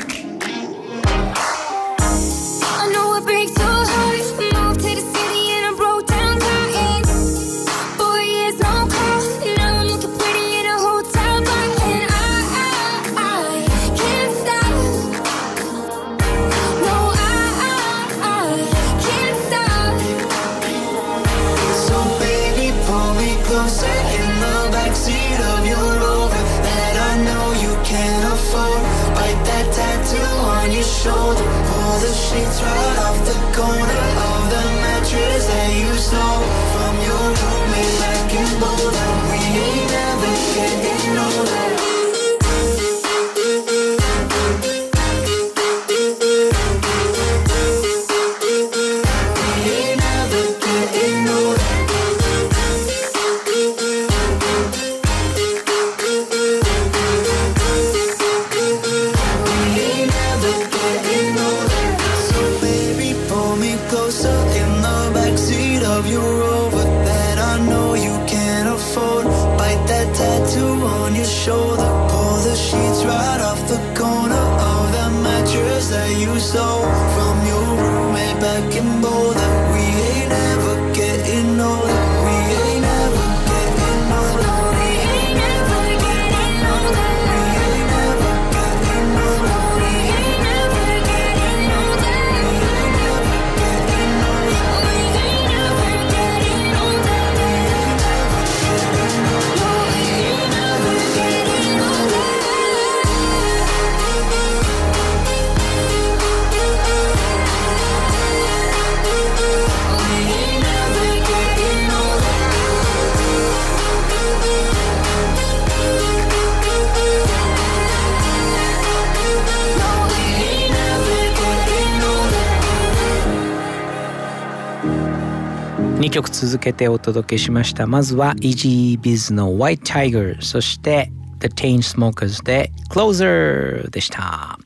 曲続けてお届けしました。まずは Easy Biz の White Tiger そして The Chainsmokers で Closer でした。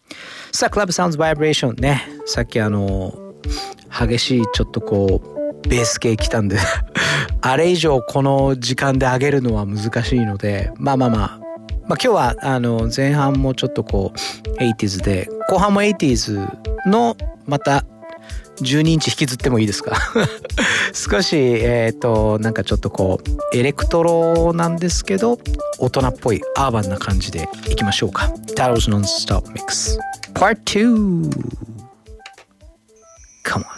さあ Club Sounds Vibration ね。さっきあの激しいちょっとこうベース系来たんで あれ以上この時間で上げるのは難しいのでまあまあまあ。まあ、今日はあの前半もちょっとこう 80s で後半も 80s のまた12インチ引きずってもいいですか？少しえっ、となんかちょっとこうエレクトロなんですけど大人っぽいアーバンな感じでいきましょうか。Taro's Non-Stop Mix Part 2 Come on「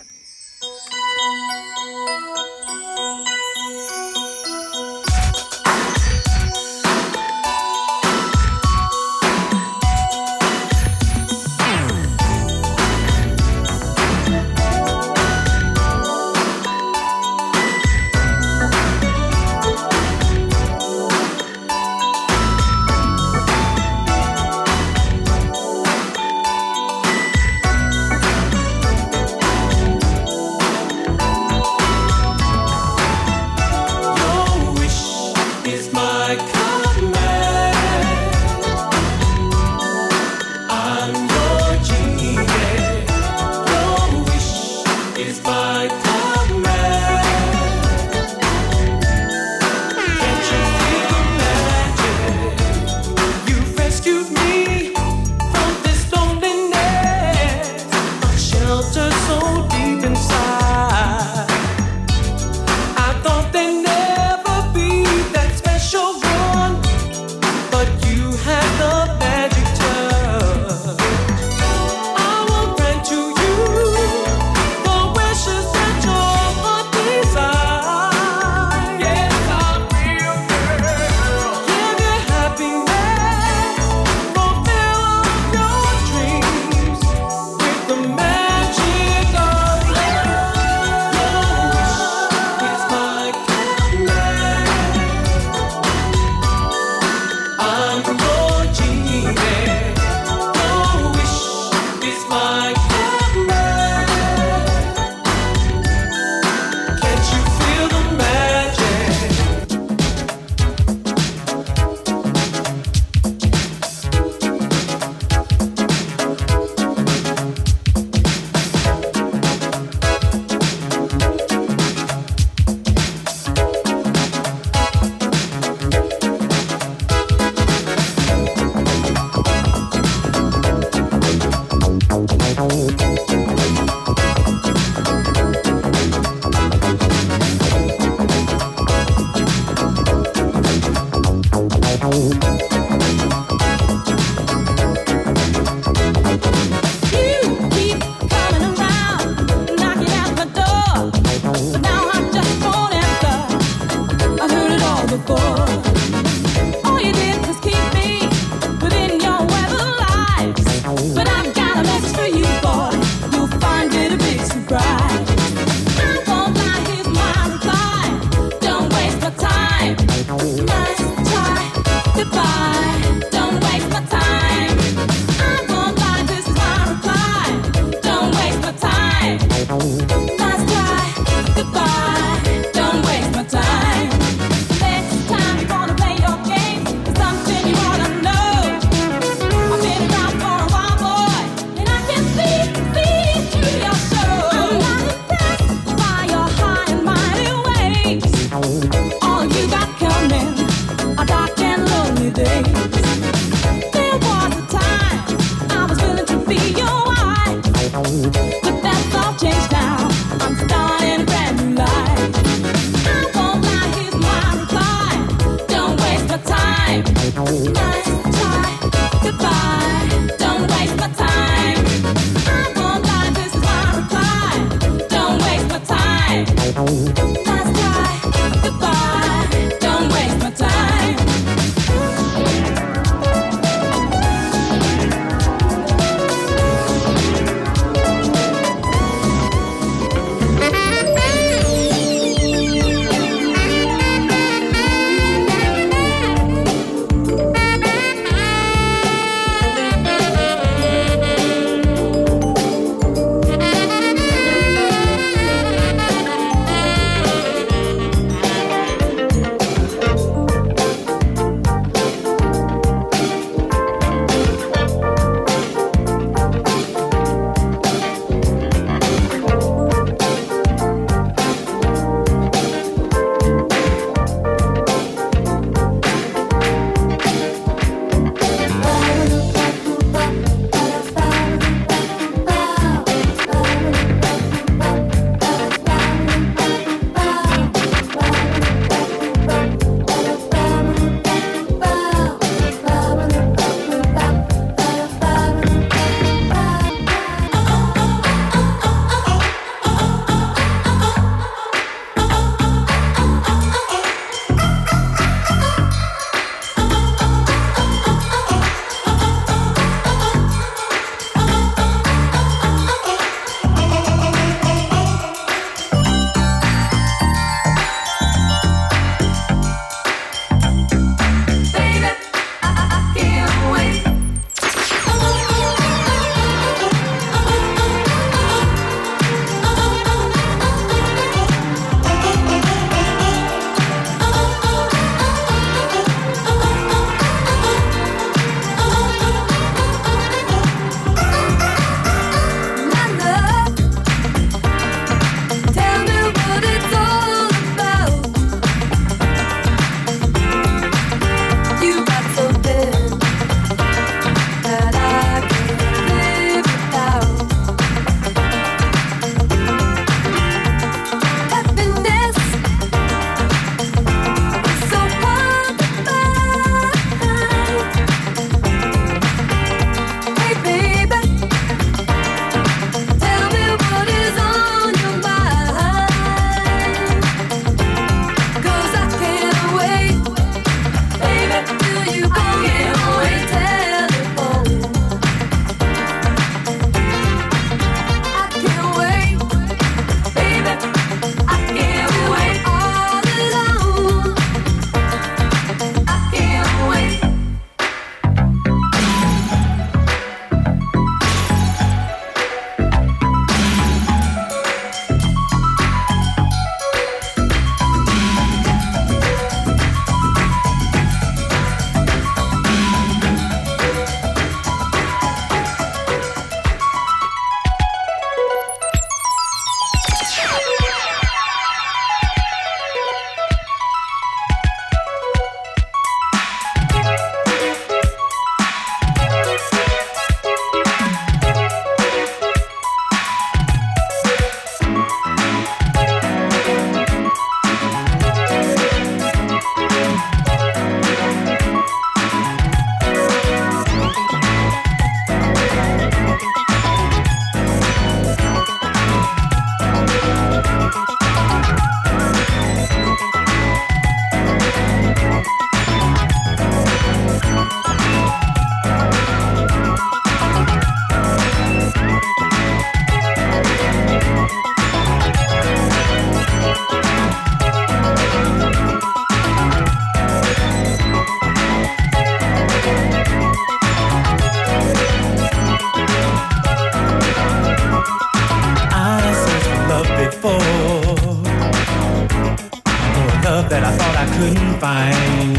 couldn't find.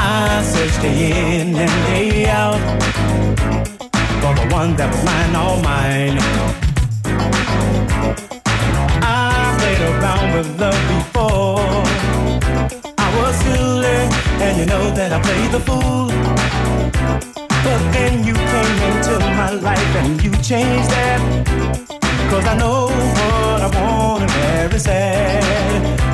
I searched day in and day out. For the one that was mine, all mine. I played around with loved before. I was silly, and you know that I played the fool. But then you came into my life and you changed that. Cause I know what I want and very sad. Yeah.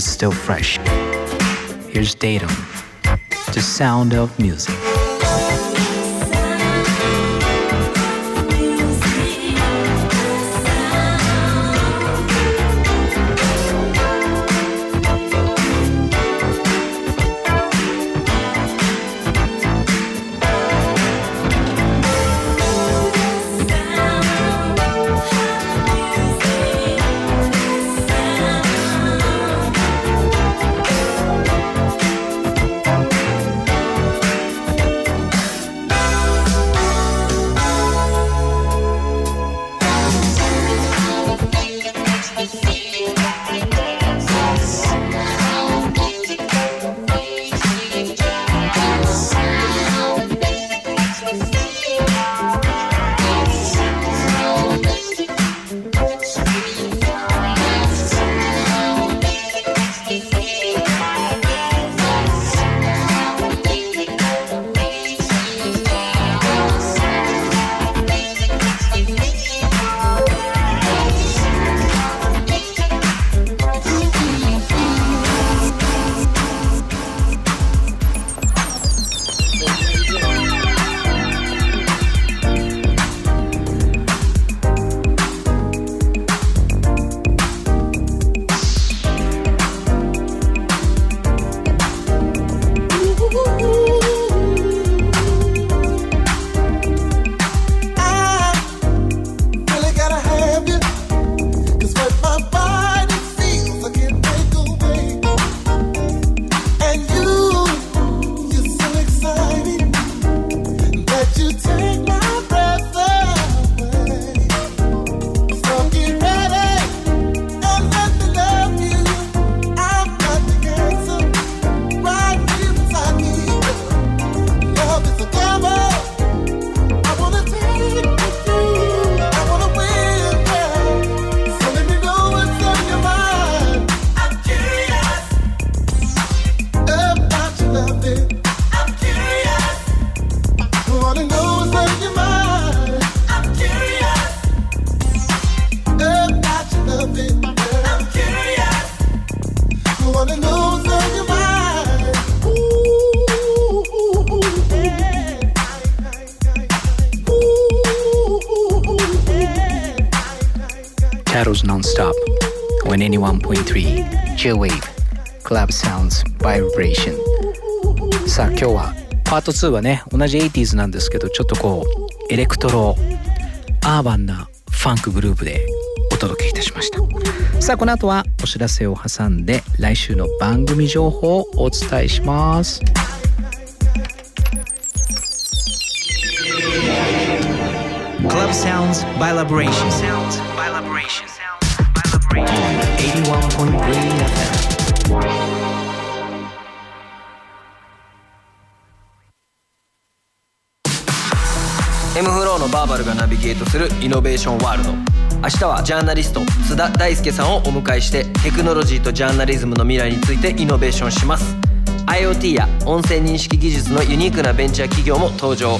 Is still fresh. Here's Datum, the sound of music. ート2はね同じ 80s なんですけどちょっとこうエレクトロアーバンなファンクグループでお届けいたしましたさあこの後はお知らせを挟んで来週の番組情報をお伝えします Club Sounds by Liberation. ゲートするイノベーションワールド。明日はジャーナリスト津田大介さんをお迎えしてテクノロジーとジャーナリズムの未来についてイノベーションします。IoT や音声認識技術のユニークなベンチャー企業も登場。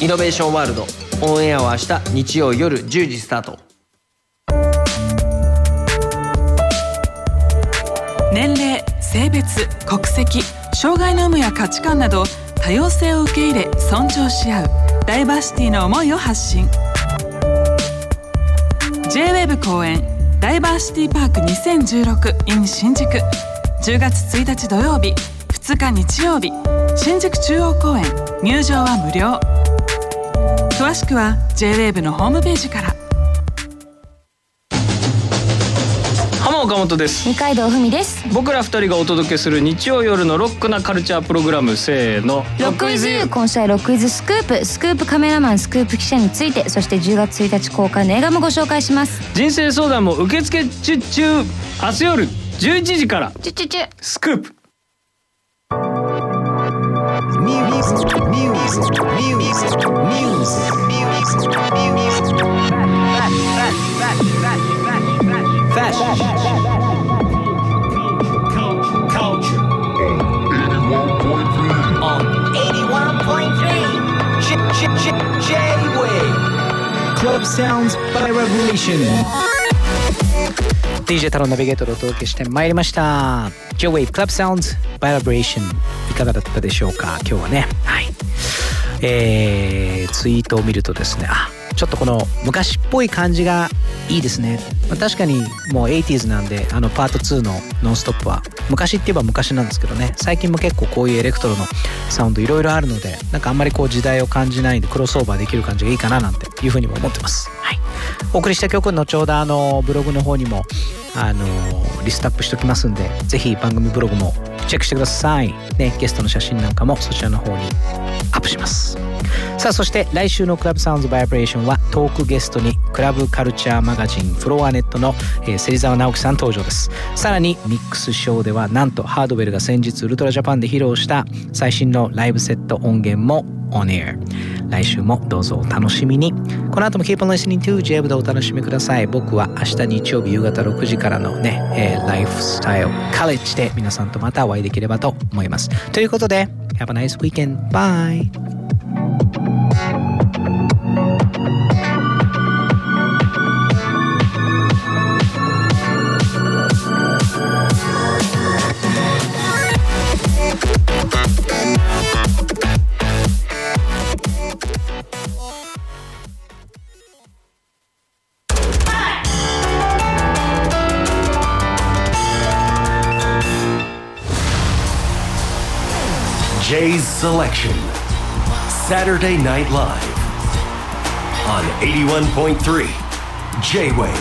イノベーションワールドオンエアは明日日曜夜10時スタート。年齢性別国籍障害の有無や価値観など多様性を受け入れ尊重し合う。ダイバーシティの思いを発信。J-WAVE 公演ダイバーシティパーク2016 in 新宿。10月1日土曜日2日日曜日新宿中央公園。入場は無料。詳しくは J-WAVE のホームページから。岡本です二階堂ふみです僕ら二人がお届けする日曜夜のロックなカルチャープログラムせーのロックイズユー今週はロックイズスクープスクープカメラマンスクープ記者についてそして10月1日公開の映画もご紹介します人生相談も受付中中明日夜11時からチュチュチュスクープ Music, music, music, music, music, music, Fashion. Culture. On 81.3 J- J- J- J-Wave. Club Sounds by Revolution. DJ 太郎ナビゲートでお届けしてまいりました。J-Wave Club Sounds Vibration いかがだったでしょうか？今日はね。はい。えー、ツイートを見るとですね。あちょっとこの昔っぽい感じがいいですね、まあ、確かにもう 80s なんであのパート2の「ノンストップは昔って言えば昔なんですけどね。最近も結構こういうエレクトロのサウンドいろいろあるのでなんかあんまりこう時代を感じないんでクロスオーバーできる感じがいいかななんていうふうにも思ってます。はい。お送りした曲の後ほどあのブログの方にもあのリストアップしておきますんでぜひ番組ブログもチェックしてください。ねゲストの写真なんかもそちらの方にアップします。さあそして来週のクラブサウンズバイブレーションはトークゲストにクラブカルチャーマガジンフロアネットの、えー、芹沢直樹さん登場です。さらにミックスショーではなんとハードウェルが先日ウルトラジャパンで披露した最新のライブセット音源もオンエア来週もどうぞお楽しみに。この後も Keep on listening to j ブでお楽しみください。僕は明日日曜日夕方6時からからのね、えー、ライフスタイルカレッジで皆さんとまたお会いできればと思います。ということで Have a nice weekend bye Selection. Saturday Night Live. On 81.3 J Wave.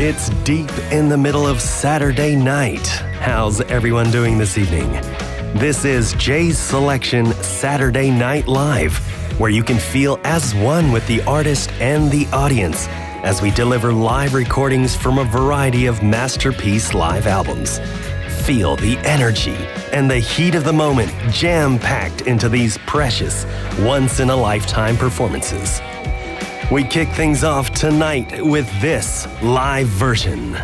It's deep in the middle of Saturday night. How's everyone doing this evening? This is Jay's Selection Saturday Night Live, where you can feel as one with the artist and the audience as we deliver live recordings from a variety of masterpiece live albums. Feel the energy and the heat of the moment jam packed into these precious, once in a lifetime performances. We kick things off tonight with this live version.